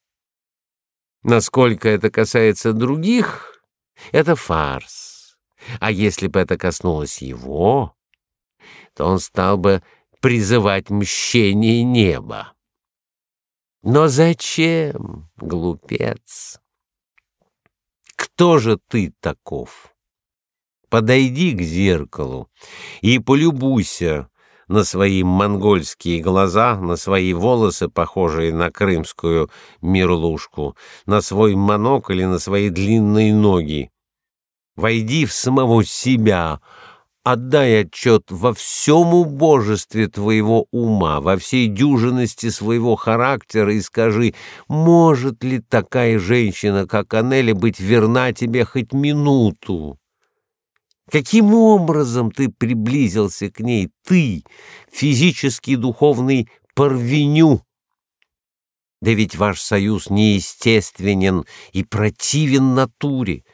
Speaker 1: Насколько это касается других, это фарс. А если бы это коснулось его, то он стал бы призывать мщение неба. Но зачем, глупец? Кто же ты таков? Подойди к зеркалу и полюбуйся на свои монгольские глаза, на свои волосы, похожие на крымскую мерлушку, на свой монокль или на свои длинные ноги. Войди в самого себя, отдай отчет во всем убожестве твоего ума, во всей дюжинности своего характера и скажи, может ли такая женщина, как Анели, быть верна тебе хоть минуту? Каким образом ты приблизился к ней, ты, физический духовный Парвеню? Да ведь ваш союз неестественен и противен натуре.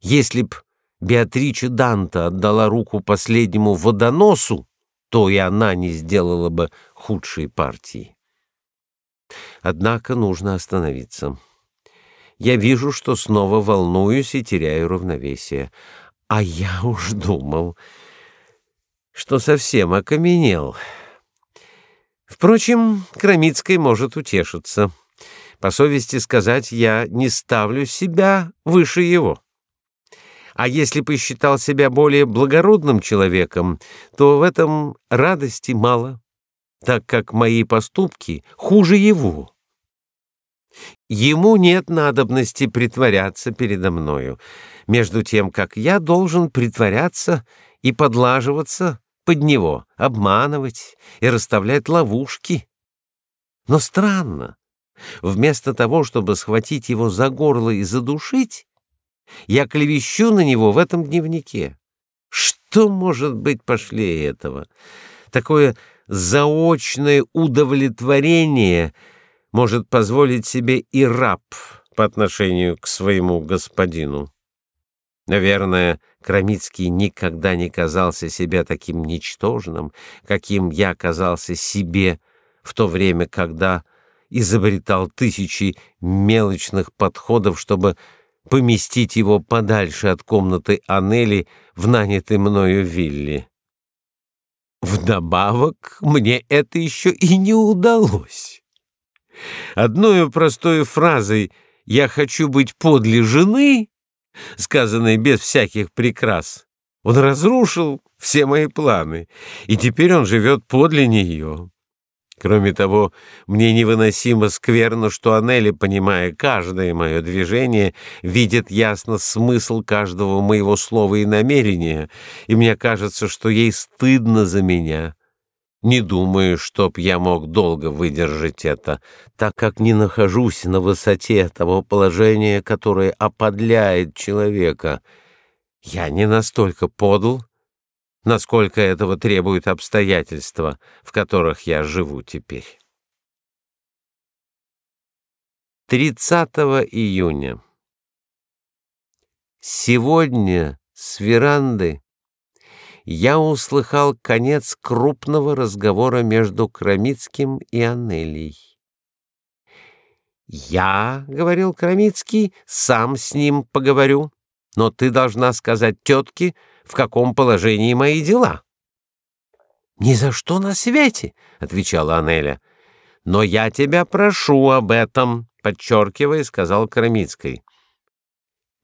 Speaker 1: Если б Беатрича Данта отдала руку последнему водоносу, то и она не сделала бы худшей партии. Однако нужно остановиться. Я вижу, что снова волнуюсь и теряю равновесие. А я уж думал, что совсем окаменел. Впрочем, Крамицкой может утешиться. По совести сказать, я не ставлю себя выше его. А если посчитал себя более благородным человеком, то в этом радости мало, так как мои поступки хуже его. Ему нет надобности притворяться передо мною между тем как я должен притворяться и подлаживаться под него, обманывать и расставлять ловушки. Но странно, вместо того, чтобы схватить его за горло и задушить, я клевещу на него в этом дневнике. Что может быть пошлее этого? Такое заочное удовлетворение может позволить себе и раб по отношению к своему господину. Наверное, Крамицкий никогда не казался себе таким ничтожным, каким я казался себе в то время, когда изобретал тысячи мелочных подходов, чтобы поместить его подальше от комнаты Анели в нанятой мною вилле. Вдобавок, мне это еще и не удалось. Одной простой фразой «я хочу быть подле жены» сказанное без всяких прикрас. Он разрушил все мои планы, и теперь он живет подле нее. Кроме того, мне невыносимо скверно, что Анели, понимая каждое мое движение, видит ясно смысл каждого моего слова и намерения, и мне кажется, что ей стыдно за меня. Не думаю, чтоб я мог долго выдержать это, так как не нахожусь на высоте того положения, которое оподляет человека. Я не настолько подл, насколько этого требуют обстоятельства, в которых я живу теперь. 30 июня. Сегодня с веранды я услыхал конец крупного разговора между Крамицким и Анелией. «Я, — говорил Крамицкий, — сам с ним поговорю, но ты должна сказать тетке, в каком положении мои дела». «Ни за что на свете!» — отвечала Анеля. «Но я тебя прошу об этом», — подчеркивая, сказал Крамицкий.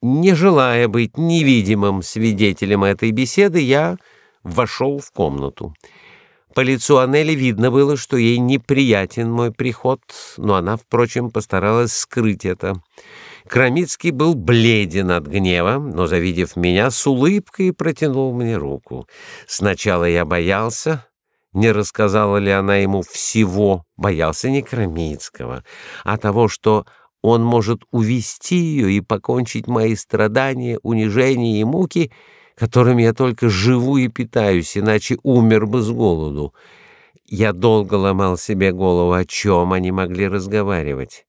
Speaker 1: Не желая быть невидимым свидетелем этой беседы, я вошел в комнату. По лицу Анели видно было, что ей неприятен мой приход, но она, впрочем, постаралась скрыть это. Крамицкий был бледен от гнева, но, завидев меня, с улыбкой протянул мне руку. Сначала я боялся, не рассказала ли она ему всего, боялся не Крамицкого, а того, что он может увести ее и покончить мои страдания, унижения и муки, которыми я только живу и питаюсь, иначе умер бы с голоду. Я долго ломал себе голову, о чем они могли разговаривать.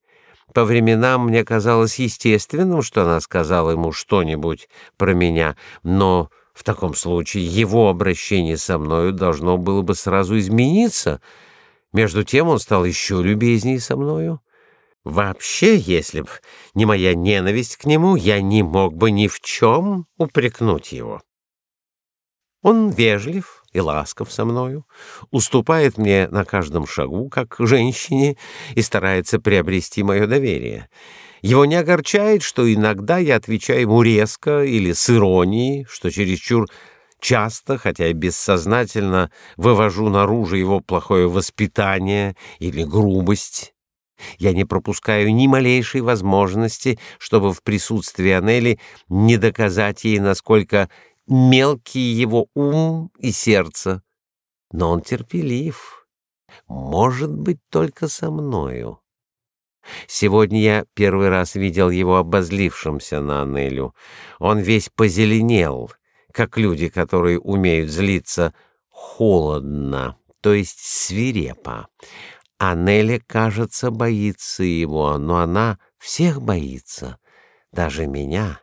Speaker 1: По временам мне казалось естественным, что она сказала ему что-нибудь про меня, но в таком случае его обращение со мною должно было бы сразу измениться. Между тем он стал еще любезнее со мною. Вообще, если б не моя ненависть к нему, я не мог бы ни в чем упрекнуть его. Он вежлив и ласков со мною, уступает мне на каждом шагу, как женщине, и старается приобрести мое доверие. Его не огорчает, что иногда я отвечаю ему резко или с иронией, что чересчур часто, хотя и бессознательно, вывожу наружу его плохое воспитание или грубость. Я не пропускаю ни малейшей возможности, чтобы в присутствии Анели не доказать ей, насколько мелкий его ум и сердце. Но он терпелив, может быть, только со мною. Сегодня я первый раз видел его обозлившимся на Анелю. Он весь позеленел, как люди, которые умеют злиться холодно, то есть свирепо. Анеля, кажется, боится его, но она всех боится, даже меня.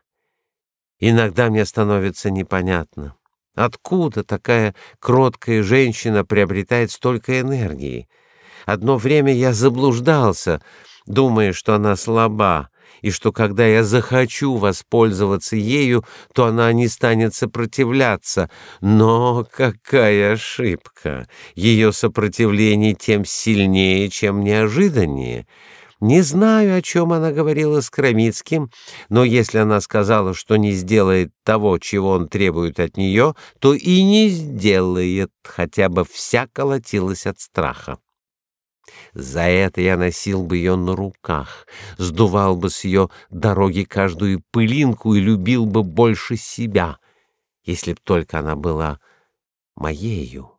Speaker 1: Иногда мне становится непонятно, откуда такая кроткая женщина приобретает столько энергии. Одно время я заблуждался, думая, что она слаба, и что когда я захочу воспользоваться ею, то она не станет сопротивляться. Но какая ошибка! Ее сопротивление тем сильнее, чем неожиданнее. Не знаю, о чем она говорила с Крамицким, но если она сказала, что не сделает того, чего он требует от нее, то и не сделает, хотя бы вся колотилась от страха. За это я носил бы ее на руках, сдувал бы с ее дороги каждую пылинку и любил бы больше себя, если б только она была моею.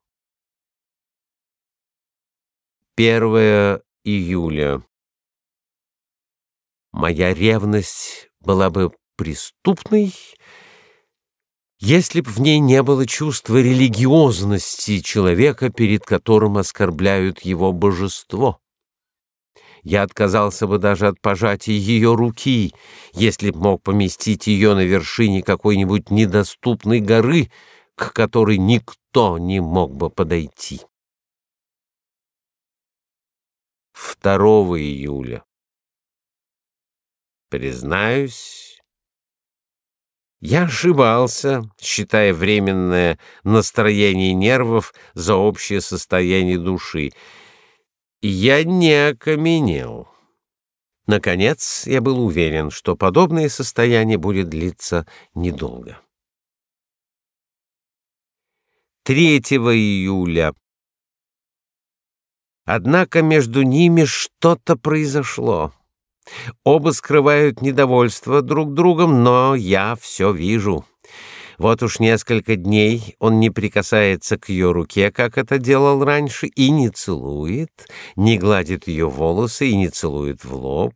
Speaker 1: 1 июля. Моя ревность была бы преступной, если б в ней не было чувства религиозности человека, перед которым оскорбляют его божество. Я отказался бы даже от пожатия ее руки, если б мог поместить ее на вершине какой-нибудь недоступной горы, к которой никто не мог бы подойти. 2 июля. Признаюсь, я ошибался, считая временное настроение нервов за общее состояние души. Я не окаменел. Наконец, я был уверен, что подобное состояние будет длиться недолго. 3 июля. Однако между ними что-то произошло. Оба скрывают недовольство друг другом, но я все вижу. Вот уж несколько дней он не прикасается к ее руке, как это делал раньше, и не целует, не гладит ее волосы и не целует в лоб.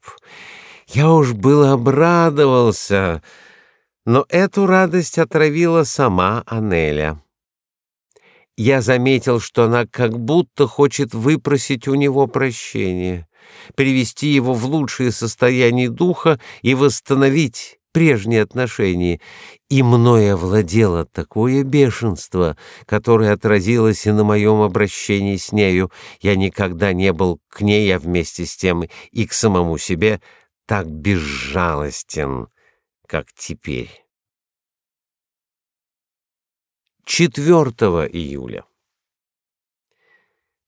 Speaker 1: Я уж было обрадовался, но эту радость отравила сама Анеля. Я заметил, что она как будто хочет выпросить у него прощения привести его в лучшее состояние духа и восстановить прежние отношения, и мною овладело такое бешенство, которое отразилось и на моем обращении с нею. Я никогда не был к ней, а вместе с тем и к самому себе так безжалостен, как теперь. 4 июля.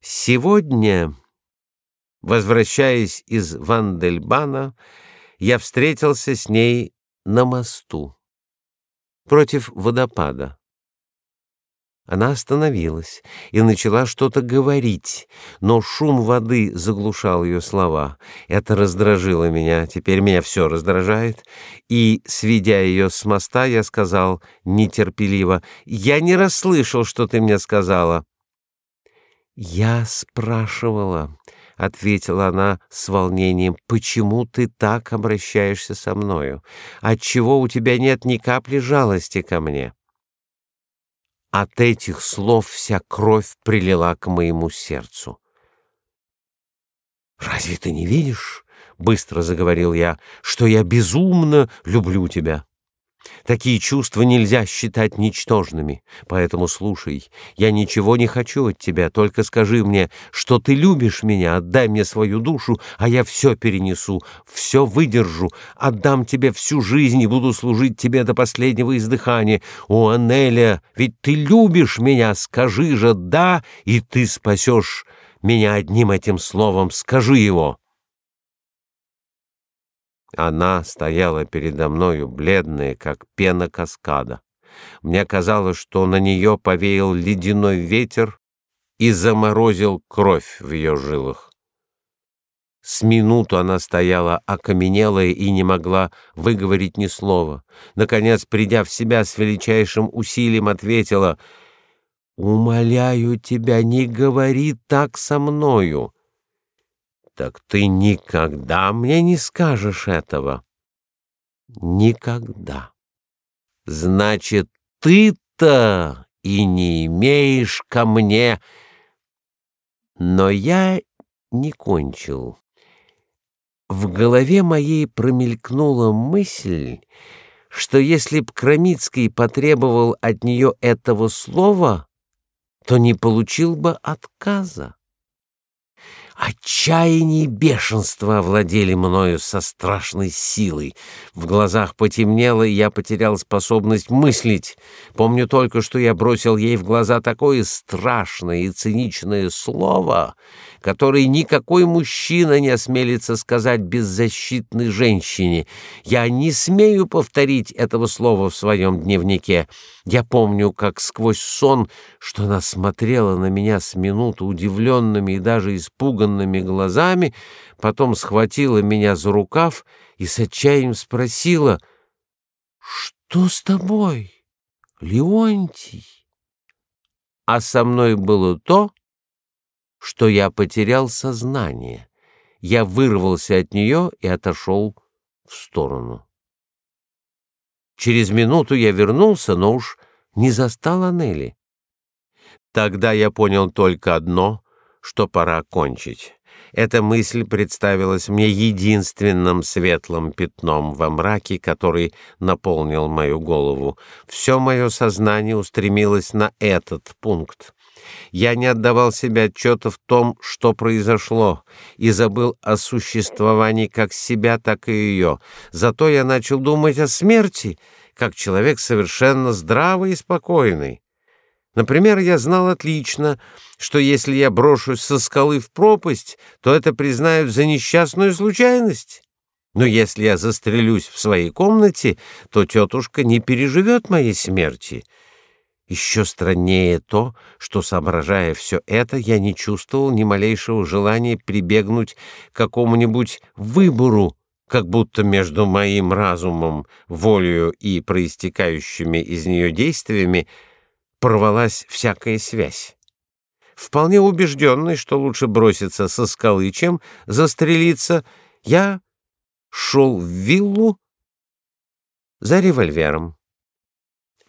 Speaker 1: Сегодня Возвращаясь из Вандельбана, я встретился с ней на мосту против водопада. Она остановилась и начала что-то говорить, но шум воды заглушал ее слова. Это раздражило меня, теперь меня все раздражает, и, сведя ее с моста, я сказал нетерпеливо: "Я не расслышал, что ты мне сказала". Я спрашивала, ответила она с волнением. Почему ты так обращаешься со мною? Отчего у тебя нет ни капли жалости ко мне? От этих слов вся кровь прилила к моему сердцу. Разве ты не видишь, быстро заговорил я, что я безумно люблю тебя? Такие чувства нельзя считать ничтожными. Поэтому слушай, я ничего не хочу от тебя, только скажи мне, что ты любишь меня, отдай мне свою душу, а я все перенесу, все выдержу, отдам тебе всю жизнь и буду служить тебе до последнего издыхания. О, Анеля, ведь ты любишь меня, скажи же «да», и ты спасешь меня одним этим словом, скажи его. Она стояла передо мною, бледная, как пена каскада. Мне казалось, что на нее повеял ледяной ветер и заморозил кровь в ее жилах. С минуту она стояла окаменелая и не могла выговорить ни слова. Наконец, придя в себя с величайшим усилием, ответила: "Умоляю тебя, не говори так со мною. Так ты никогда мне не скажешь этого. Никогда. Значит, ты-то и не имеешь ко мне. Но я не кончил. В голове моей промелькнула мысль, что если б Крамицкий потребовал от нее этого слова, то не получил бы отказа. Отчаяние и бешенство овладели мною со страшной силой. В глазах потемнело, и я потерял способность мыслить. Помню только, что я бросил ей в глаза такое страшное и циничное слово, которое никакой мужчина не осмелится сказать беззащитной женщине. Я не смею повторить этого слова в своем дневнике. Я помню, как сквозь сон, что она смотрела на меня с минуту удивленными и даже испуганными глазами, потом схватила меня за рукав и с отчаянием спросила: "Что с тобой, Леонтий?" А со мной было то, что я потерял сознание. Я вырвался от нее и отошел в сторону. Через минуту я вернулся, но уж не застал Анели. Тогда я понял только одно, что пора кончить. Эта мысль представилась мне единственным светлым пятном во мраке, который наполнил мою голову. Все мое сознание устремилось на этот пункт. Я не отдавал себе отчета в том, что произошло, и забыл о существовании как себя, так и ее. Зато я начал думать о смерти, как человек совершенно здравый и спокойный. Например, я знал отлично, что если я брошусь со скалы в пропасть, то это признают за несчастную случайность. Но если я застрелюсь в своей комнате, то тетушка не переживет моей смерти. Еще страннее то, что, соображая все это, я не чувствовал ни малейшего желания прибегнуть к какому-нибудь выбору, как будто между моим разумом, волею и проистекающими из нее действиями порвалась всякая связь. Вполне убежденный, что лучше броситься со скалы, чем застрелиться, я шел в виллу за револьвером.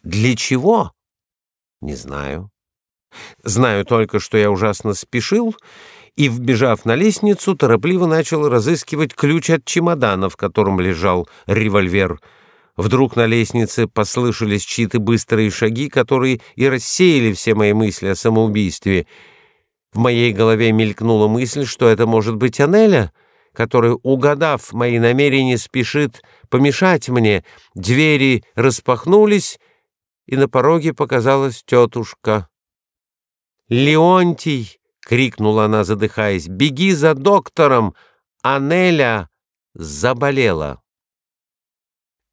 Speaker 1: Для чего? Не знаю. Знаю только, что я ужасно спешил и, вбежав на лестницу, торопливо начал разыскивать ключ от чемодана, в котором лежал револьвер. Вдруг на лестнице послышались чьи-то быстрые шаги, которые и рассеяли все мои мысли о самоубийстве. В моей голове мелькнула мысль, что это может быть Анеля, которая, угадав мои намерения, спешит помешать мне. Двери распахнулись, и на пороге показалась тетушка. «Леонтий!» — крикнула она, задыхаясь. «Беги за доктором! Анеля заболела!»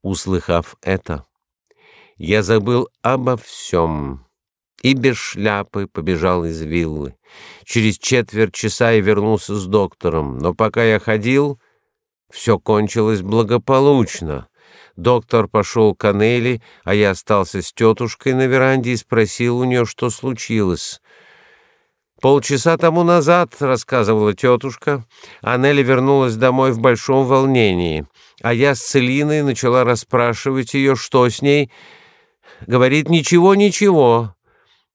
Speaker 1: Услыхав это, я забыл обо всем и без шляпы побежал из виллы. Через четверть часа я вернулся с доктором, но пока я ходил, все кончилось благополучно. Доктор пошел к Анели, а я остался с тетушкой на веранде и спросил у нее, что случилось. Полчаса тому назад, рассказывала тетушка, Анели вернулась домой в большом волнении, а я с Целиной начала расспрашивать ее, что с ней. Говорит, ничего, ничего.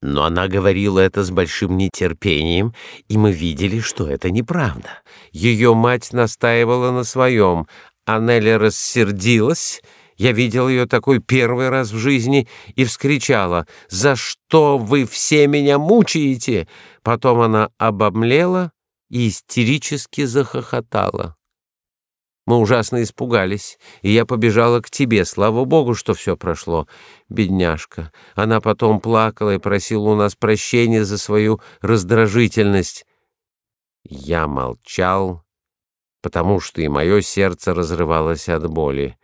Speaker 1: Но она говорила это с большим нетерпением, и мы видели, что это неправда. Ее мать настаивала на своем. Анели рассердилась я видел ее такой первый раз в жизни и вскричала «За что вы все меня мучаете?» Потом она обомлела и истерически захохотала. Мы ужасно испугались, и я побежала к тебе. Слава богу, что все прошло. Бедняжка. Она потом плакала и просила у нас прощения за свою раздражительность. Я молчал, потому что и мое сердце разрывалось от боли.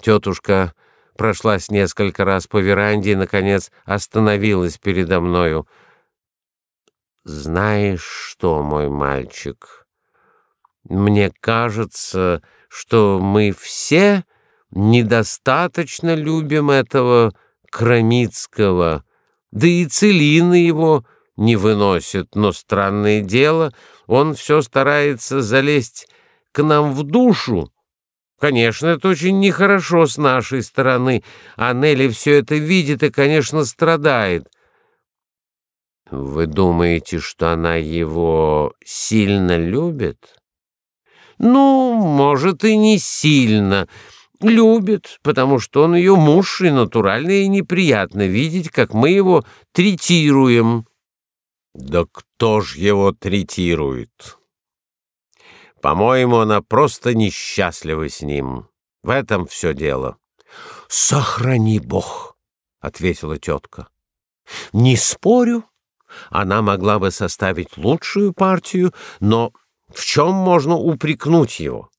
Speaker 1: Тетушка прошлась несколько раз по веранде и, наконец, остановилась передо мною. «Знаешь что, мой мальчик, мне кажется, что мы все недостаточно любим этого Крамицкого, да и Целины его не выносит, но странное дело, он все старается залезть к нам в душу, Конечно, это очень нехорошо с нашей стороны. А Нелли все это видит и, конечно, страдает. Вы думаете, что она его сильно любит? Ну, может, и не сильно. Любит, потому что он ее муж, и натурально и неприятно видеть, как мы его третируем. Да кто ж его третирует? По-моему, она просто несчастлива с ним. В этом все дело. Сохрани Бог, ответила тетка. Не спорю, она могла бы составить лучшую партию, но в чем можно упрекнуть его?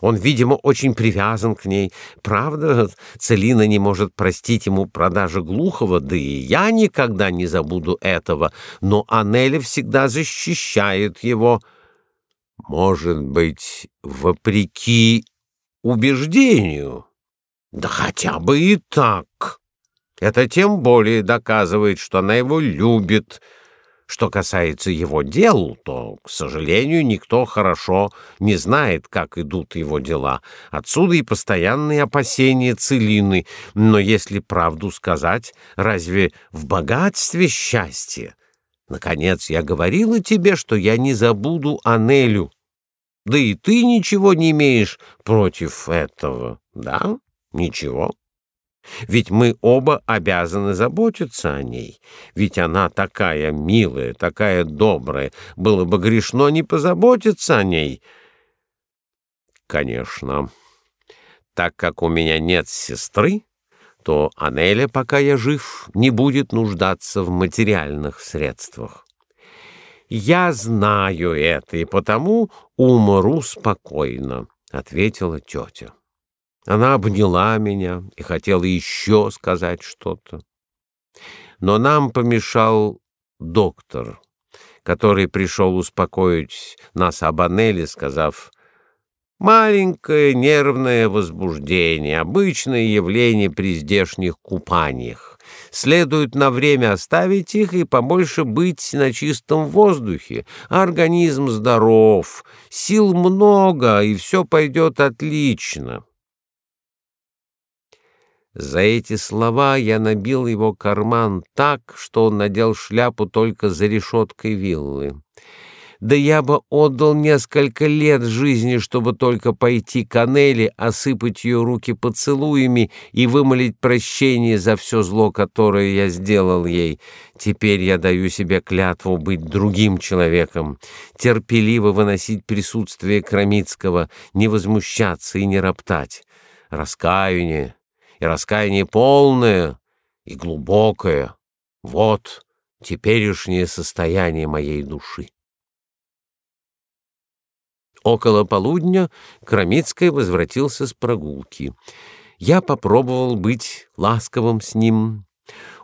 Speaker 1: Он, видимо, очень привязан к ней. Правда, Целина не может простить ему продажи Глухова, да и я никогда не забуду этого, но Анеля всегда защищает его. Может быть, вопреки убеждению? Да хотя бы и так. Это тем более доказывает, что она его любит. Что касается его дел, то, к сожалению, никто хорошо не знает, как идут его дела. Отсюда и постоянные опасения Целины. Но если правду сказать, разве в богатстве счастье? Наконец, я говорила тебе, что я не забуду Анелю. Да и ты ничего не имеешь против этого, да? Ничего. Ведь мы оба обязаны заботиться о ней. Ведь она такая милая, такая добрая. Было бы грешно не позаботиться о ней. Конечно. Так как у меня нет сестры, то Анеля, пока я жив, не будет нуждаться в материальных средствах. Я знаю это и потому умру спокойно, ответила тетя. Она обняла меня и хотела еще сказать что-то. Но нам помешал доктор, который пришел успокоить нас об Анеле, сказав: Маленькое нервное возбуждение, обычное явление при здешних купаниях. Следует на время оставить их и побольше быть на чистом воздухе. Организм здоров, сил много, и все пойдет отлично. За эти слова я набил его карман так, что он надел шляпу только за решеткой виллы. Да я бы отдал несколько лет жизни, чтобы только пойти к Анели, осыпать ее руки поцелуями и вымолить прощение за все зло, которое я сделал ей. Теперь я даю себе клятву быть другим человеком, терпеливо выносить присутствие Крамицкого, не возмущаться и не роптать. Раскаяние, и раскаяние полное и глубокое. Вот теперешнее состояние моей души. Около полудня Крамицкий возвратился с прогулки. Я попробовал быть ласковым с ним.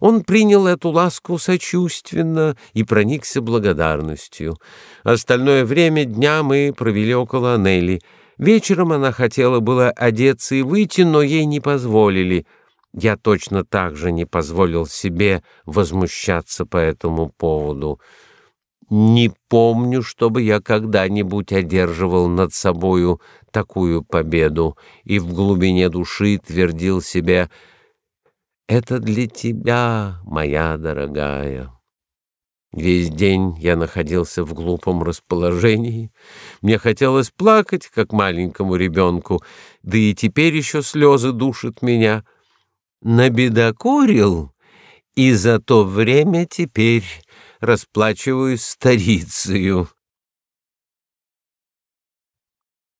Speaker 1: Он принял эту ласку сочувственно и проникся благодарностью. Остальное время дня мы провели около Анели. Вечером она хотела было одеться и выйти, но ей не позволили. Я точно так же не позволил себе возмущаться по этому поводу. Не помню, чтобы я когда-нибудь одерживал над собою такую победу и в глубине души твердил себе «Это для тебя, моя дорогая». Весь день я находился в глупом расположении. Мне хотелось плакать, как маленькому ребенку, да и теперь еще слезы душат меня. Набедокурил, и за то время теперь расплачиваюсь старицею.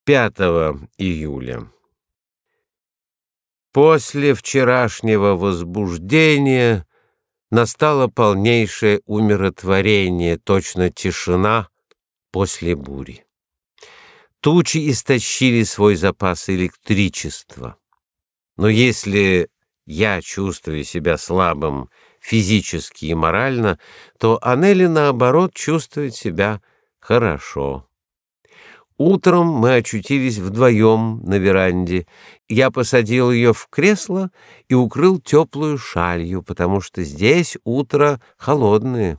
Speaker 1: 5 июля. После вчерашнего возбуждения настало полнейшее умиротворение, точно тишина после бури. Тучи истощили свой запас электричества. Но если я чувствую себя слабым физически и морально, то Анели, наоборот, чувствует себя хорошо. Утром мы очутились вдвоем на веранде. Я посадил ее в кресло и укрыл теплую шалью, потому что здесь утро холодное.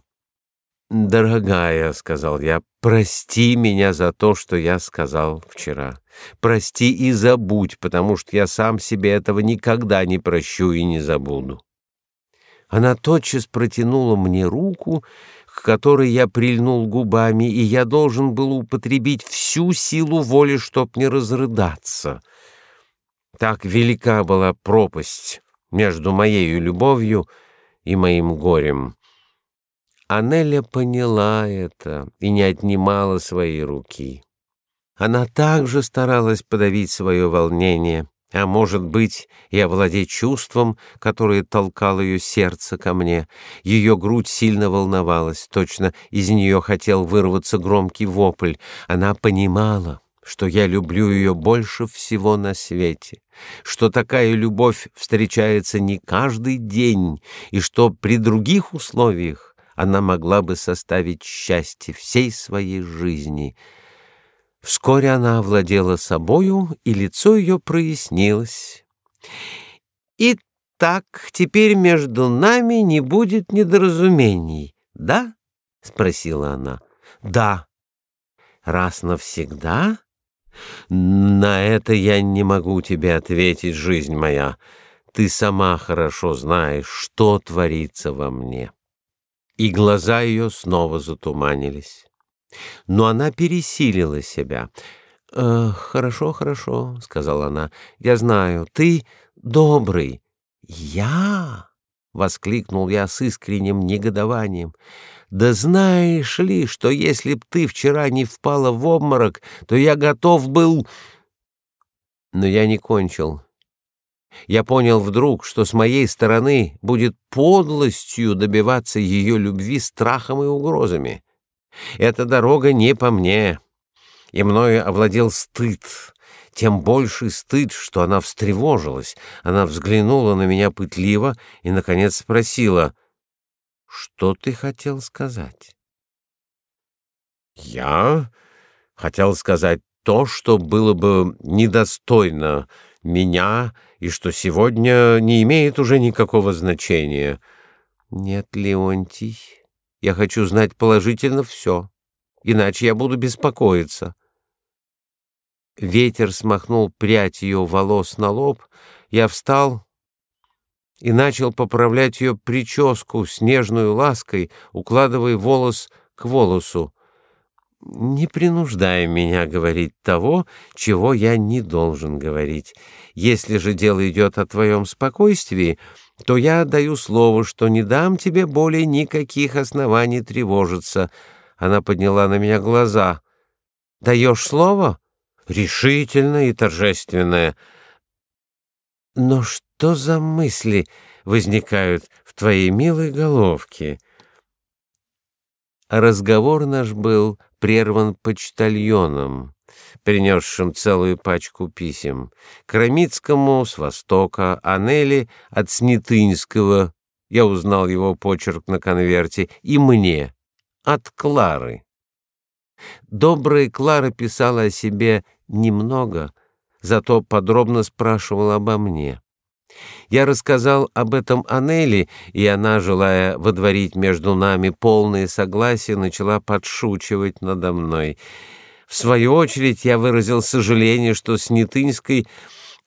Speaker 1: «Дорогая», — сказал я, — «прости меня за то, что я сказал вчера. Прости и забудь, потому что я сам себе этого никогда не прощу и не забуду». Она тотчас протянула мне руку, к которой я прильнул губами, и я должен был употребить всю силу воли, чтоб не разрыдаться. Так велика была пропасть между моей любовью и моим горем. Анеля поняла это и не отнимала своей руки. Она также старалась подавить свое волнение, а может быть, и овладеть чувством, которое толкало ее сердце ко мне. Ее грудь сильно волновалась, точно из нее хотел вырваться громкий вопль. Она понимала, что я люблю ее больше всего на свете, что такая любовь встречается не каждый день, и что при других условиях она могла бы составить счастье всей своей жизни — Вскоре она овладела собою, и лицо ее прояснилось. «Итак, теперь между нами не будет недоразумений, да?» — спросила она. «Да». «Раз навсегда?» «На это я не могу тебе ответить, жизнь моя. Ты сама хорошо знаешь, что творится во мне». И глаза ее снова затуманились. Но она пересилила себя. «Э, «Хорошо, хорошо», — сказала она, — «я знаю, ты добрый». «Я?» — воскликнул я с искренним негодованием. «Да знаешь ли, что если б ты вчера не впала в обморок, то я готов был...» Но я не кончил. Я понял вдруг, что с моей стороны будет подлостью добиваться ее любви страхом и угрозами. Эта дорога не по мне, и мною овладел стыд, тем больше стыд, что она встревожилась. Она взглянула на меня пытливо и, наконец, спросила, «Что ты хотел сказать?» «Я хотел сказать то, что было бы недостойно меня и что сегодня не имеет уже никакого значения». «Нет, Леонтий, я хочу знать положительно все, иначе я буду беспокоиться. Ветер смахнул прядь ее волос на лоб. Я встал и начал поправлять ее прическу с нежной лаской, укладывая волос к волосу. Не принуждай меня говорить того, чего я не должен говорить. Если же дело идет о твоем спокойствии, то я даю слово, что не дам тебе более никаких оснований тревожиться. Она подняла на меня глаза. Даешь слово? Решительное и торжественное. Но что за мысли возникают в твоей милой головке? Разговор наш был прерван почтальоном принесшим целую пачку писем, Крамицкому с востока, Анели от Снятынского, я узнал его почерк на конверте, и мне от Клары. Добрая Клара писала о себе немного, зато подробно спрашивала обо мне. Я рассказал об этом Анели, и она, желая водворить между нами полное согласие, начала подшучивать надо мной. В свою очередь я выразил сожаление, что Снятынской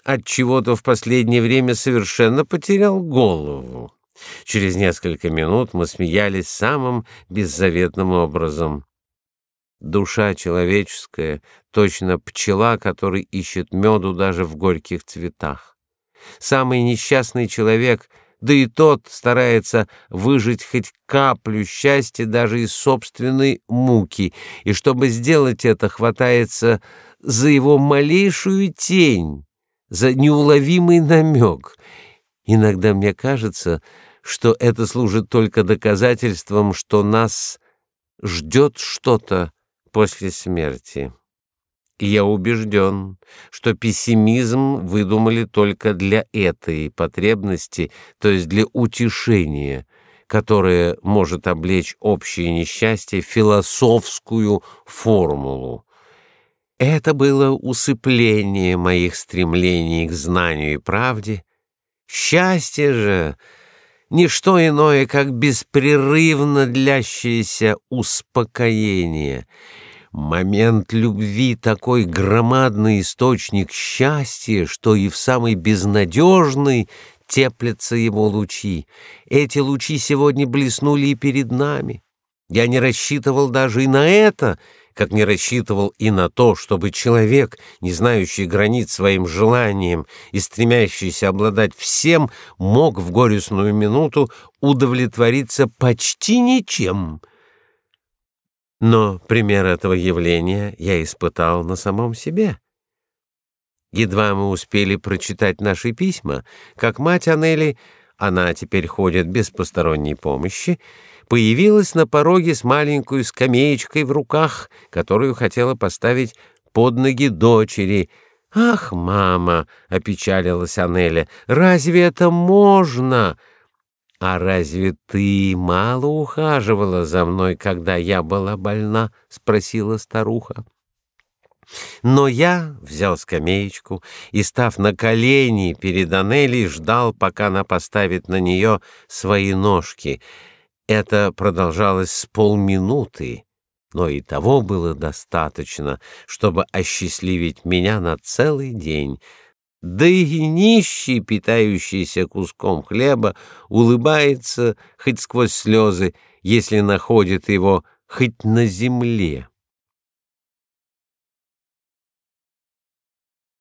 Speaker 1: от чего-то в последнее время совершенно потерял голову. Через несколько минут мы смеялись самым беззаветным образом. Душа человеческая точно пчела, который ищет меду даже в горьких цветах. Самый несчастный человек, да и тот старается выжить хоть каплю счастья даже из собственной муки, и чтобы сделать это, хватается за его малейшую тень, за неуловимый намек. Иногда мне кажется, что это служит только доказательством, что нас ждет что-то после смерти. И я убежден, что пессимизм выдумали только для этой потребности, то есть для утешения, которое может облечь общее несчастье в философскую формулу. Это было усыпление моих стремлений к знанию и правде. Счастье же ни что иное, как беспрерывно длящееся успокоение — Момент любви такой громадный источник счастья, что и в самой безнадежной теплятся его лучи. Эти лучи сегодня блеснули и перед нами. Я не рассчитывал даже и на это, как не рассчитывал и на то, чтобы человек, не знающий границ своим желанием и стремящийся обладать всем, мог в горестную минуту удовлетвориться почти ничем — но пример этого явления я испытал на самом себе. Едва мы успели прочитать наши письма, как мать Анели, она теперь ходит без посторонней помощи, появилась на пороге с маленькой скамеечкой в руках, которую хотела поставить под ноги дочери. «Ах, мама!» — опечалилась Анеля. «Разве это можно?» «А разве ты мало ухаживала за мной, когда я была больна?» — спросила старуха. Но я взял скамеечку и, став на колени перед Анелей, ждал, пока она поставит на нее свои ножки. Это продолжалось с полминуты, но и того было достаточно, чтобы осчастливить меня на целый день — да и нищий, питающийся куском хлеба, улыбается хоть сквозь слезы, если находит его хоть на земле.